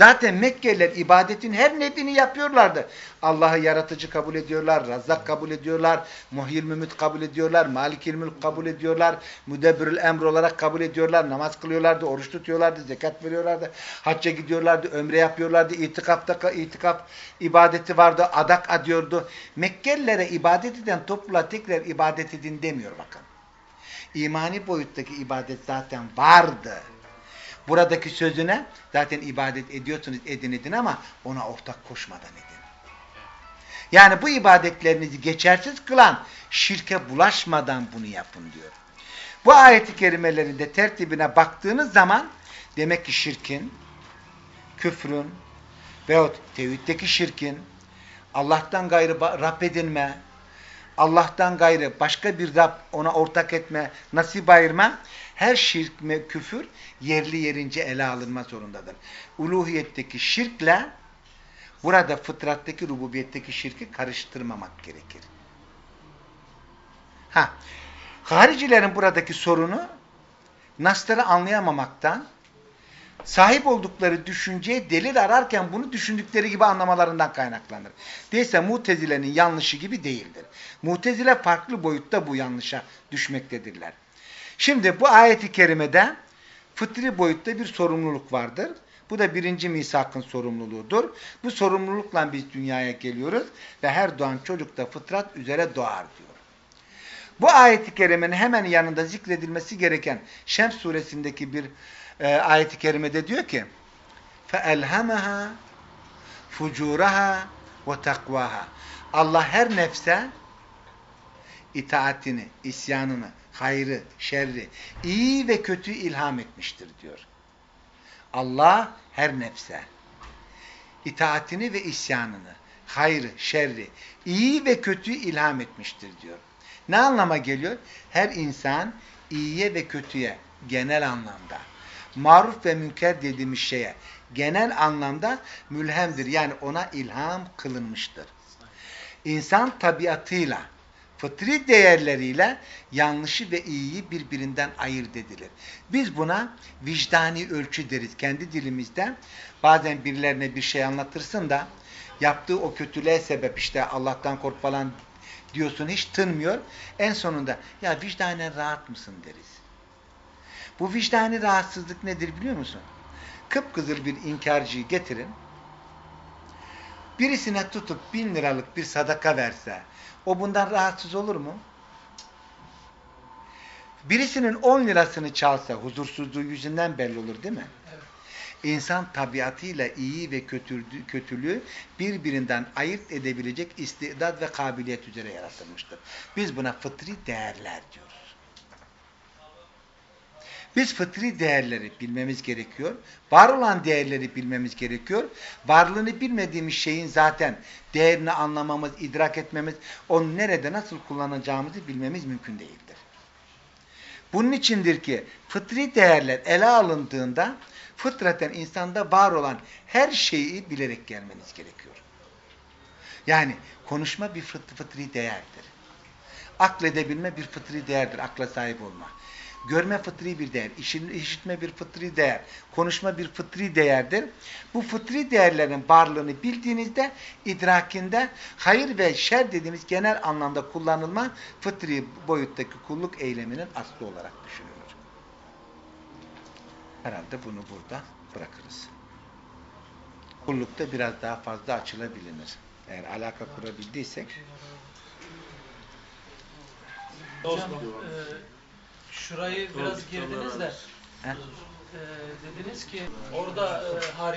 Zaten Mekkeliler ibadetin her nedeni yapıyorlardı. Allah'ı yaratıcı kabul ediyorlar, Razzak kabul ediyorlar, Muhyil Mümit kabul ediyorlar, Malikil Mülk kabul ediyorlar, Müdebbirül Emr olarak kabul ediyorlar, namaz kılıyorlardı, oruç tutuyorlardı, zekat veriyorlardı, hacca gidiyorlardı, ömre yapıyorlardı, itikafta itikaf ibadeti vardı, adak adıyordu. Mekkelilere ibadet eden topluluğa tekrar ibadet edin demiyor bakın. İmani boyuttaki ibadet zaten vardı. Buradaki sözüne zaten ibadet ediyorsunuz edin edin ama ona ortak koşmadan edin. Yani bu ibadetlerinizi geçersiz kılan şirke bulaşmadan bunu yapın diyor. Bu ayeti kerimelerinde tertibine baktığınız zaman demek ki şirkin, küfrün veyahut tevhiddeki şirkin, Allah'tan gayrı Rab edinme, Allah'tan gayrı başka bir Rab ona ortak etme, nasip ayırma, her şirk ve küfür yerli yerince ele alınma zorundadır. Uluhiyetteki şirkle burada fıtrattaki, rububiyetteki şirki karıştırmamak gerekir. Ha, haricilerin buradaki sorunu nasları anlayamamaktan, sahip oldukları düşünceye delil ararken bunu düşündükleri gibi anlamalarından kaynaklanır. Değilse mutezilenin yanlışı gibi değildir. Mutezile farklı boyutta bu yanlışa düşmektedirler. Şimdi bu ayeti kerimede fıtri boyutta bir sorumluluk vardır. Bu da birinci misakın sorumluluğudur. Bu sorumlulukla biz dünyaya geliyoruz ve her doğan çocuk da fıtrat üzere doğar diyor. Bu ayeti kerimenin hemen yanında zikredilmesi gereken Şems suresindeki bir e, ayeti kerimede diyor ki فَاَلْهَمَهَا فُجُورَهَا وَتَقْوَهَا Allah her nefse itaatini, isyanını, hayrı, şerri, iyi ve kötü ilham etmiştir diyor. Allah her nefse itaatini ve isyanını, hayrı, şerri, iyi ve kötü ilham etmiştir diyor. Ne anlama geliyor? Her insan iyiye ve kötüye genel anlamda, maruf ve münker dediğimiz şeye genel anlamda mülhemdir. Yani ona ilham kılınmıştır. İnsan tabiatıyla, fıtri değerleriyle yanlışı ve iyiyi birbirinden ayırt edilir. Biz buna vicdani ölçü deriz kendi dilimizde. Bazen birilerine bir şey anlatırsın da yaptığı o kötülüğe sebep işte Allah'tan kork falan diyorsun hiç tınmıyor. En sonunda ya vicdanen rahat mısın deriz. Bu vicdani rahatsızlık nedir biliyor musun? Kıpkızıl bir inkarcıyı getirin. Birisine tutup bin liralık bir sadaka verse o bundan rahatsız olur mu? Birisinin 10 lirasını çalsa huzursuzluğu yüzünden belli olur değil mi? İnsan tabiatıyla iyi ve kötü- kötülüğü birbirinden ayırt edebilecek istidat ve kabiliyet üzere yaratılmıştır. Biz buna fıtri değerler diyoruz. Biz fıtri değerleri bilmemiz gerekiyor. Var olan değerleri bilmemiz gerekiyor. Varlığını bilmediğimiz şeyin zaten değerini anlamamız, idrak etmemiz, onu nerede nasıl kullanacağımızı bilmemiz mümkün değildir. Bunun içindir ki fıtri değerler ele alındığında fıtraten insanda var olan her şeyi bilerek gelmeniz gerekiyor. Yani konuşma bir fıt- fıtri değerdir. Akledebilme bir fıtri değerdir. Akla sahip olma. Görme fıtri bir değer, işitme bir fıtri değer, konuşma bir fıtri değerdir. Bu fıtri değerlerin varlığını bildiğinizde idrakinde hayır ve şer dediğimiz genel anlamda kullanılma fıtri boyuttaki kulluk eyleminin aslı olarak düşünülür. Herhalde bunu burada bırakırız. Kullukta biraz daha fazla açılabilir. Eğer alaka kurabildiysek Hocam, e, şurayı biraz girdiniz de e, dediniz ki orada e,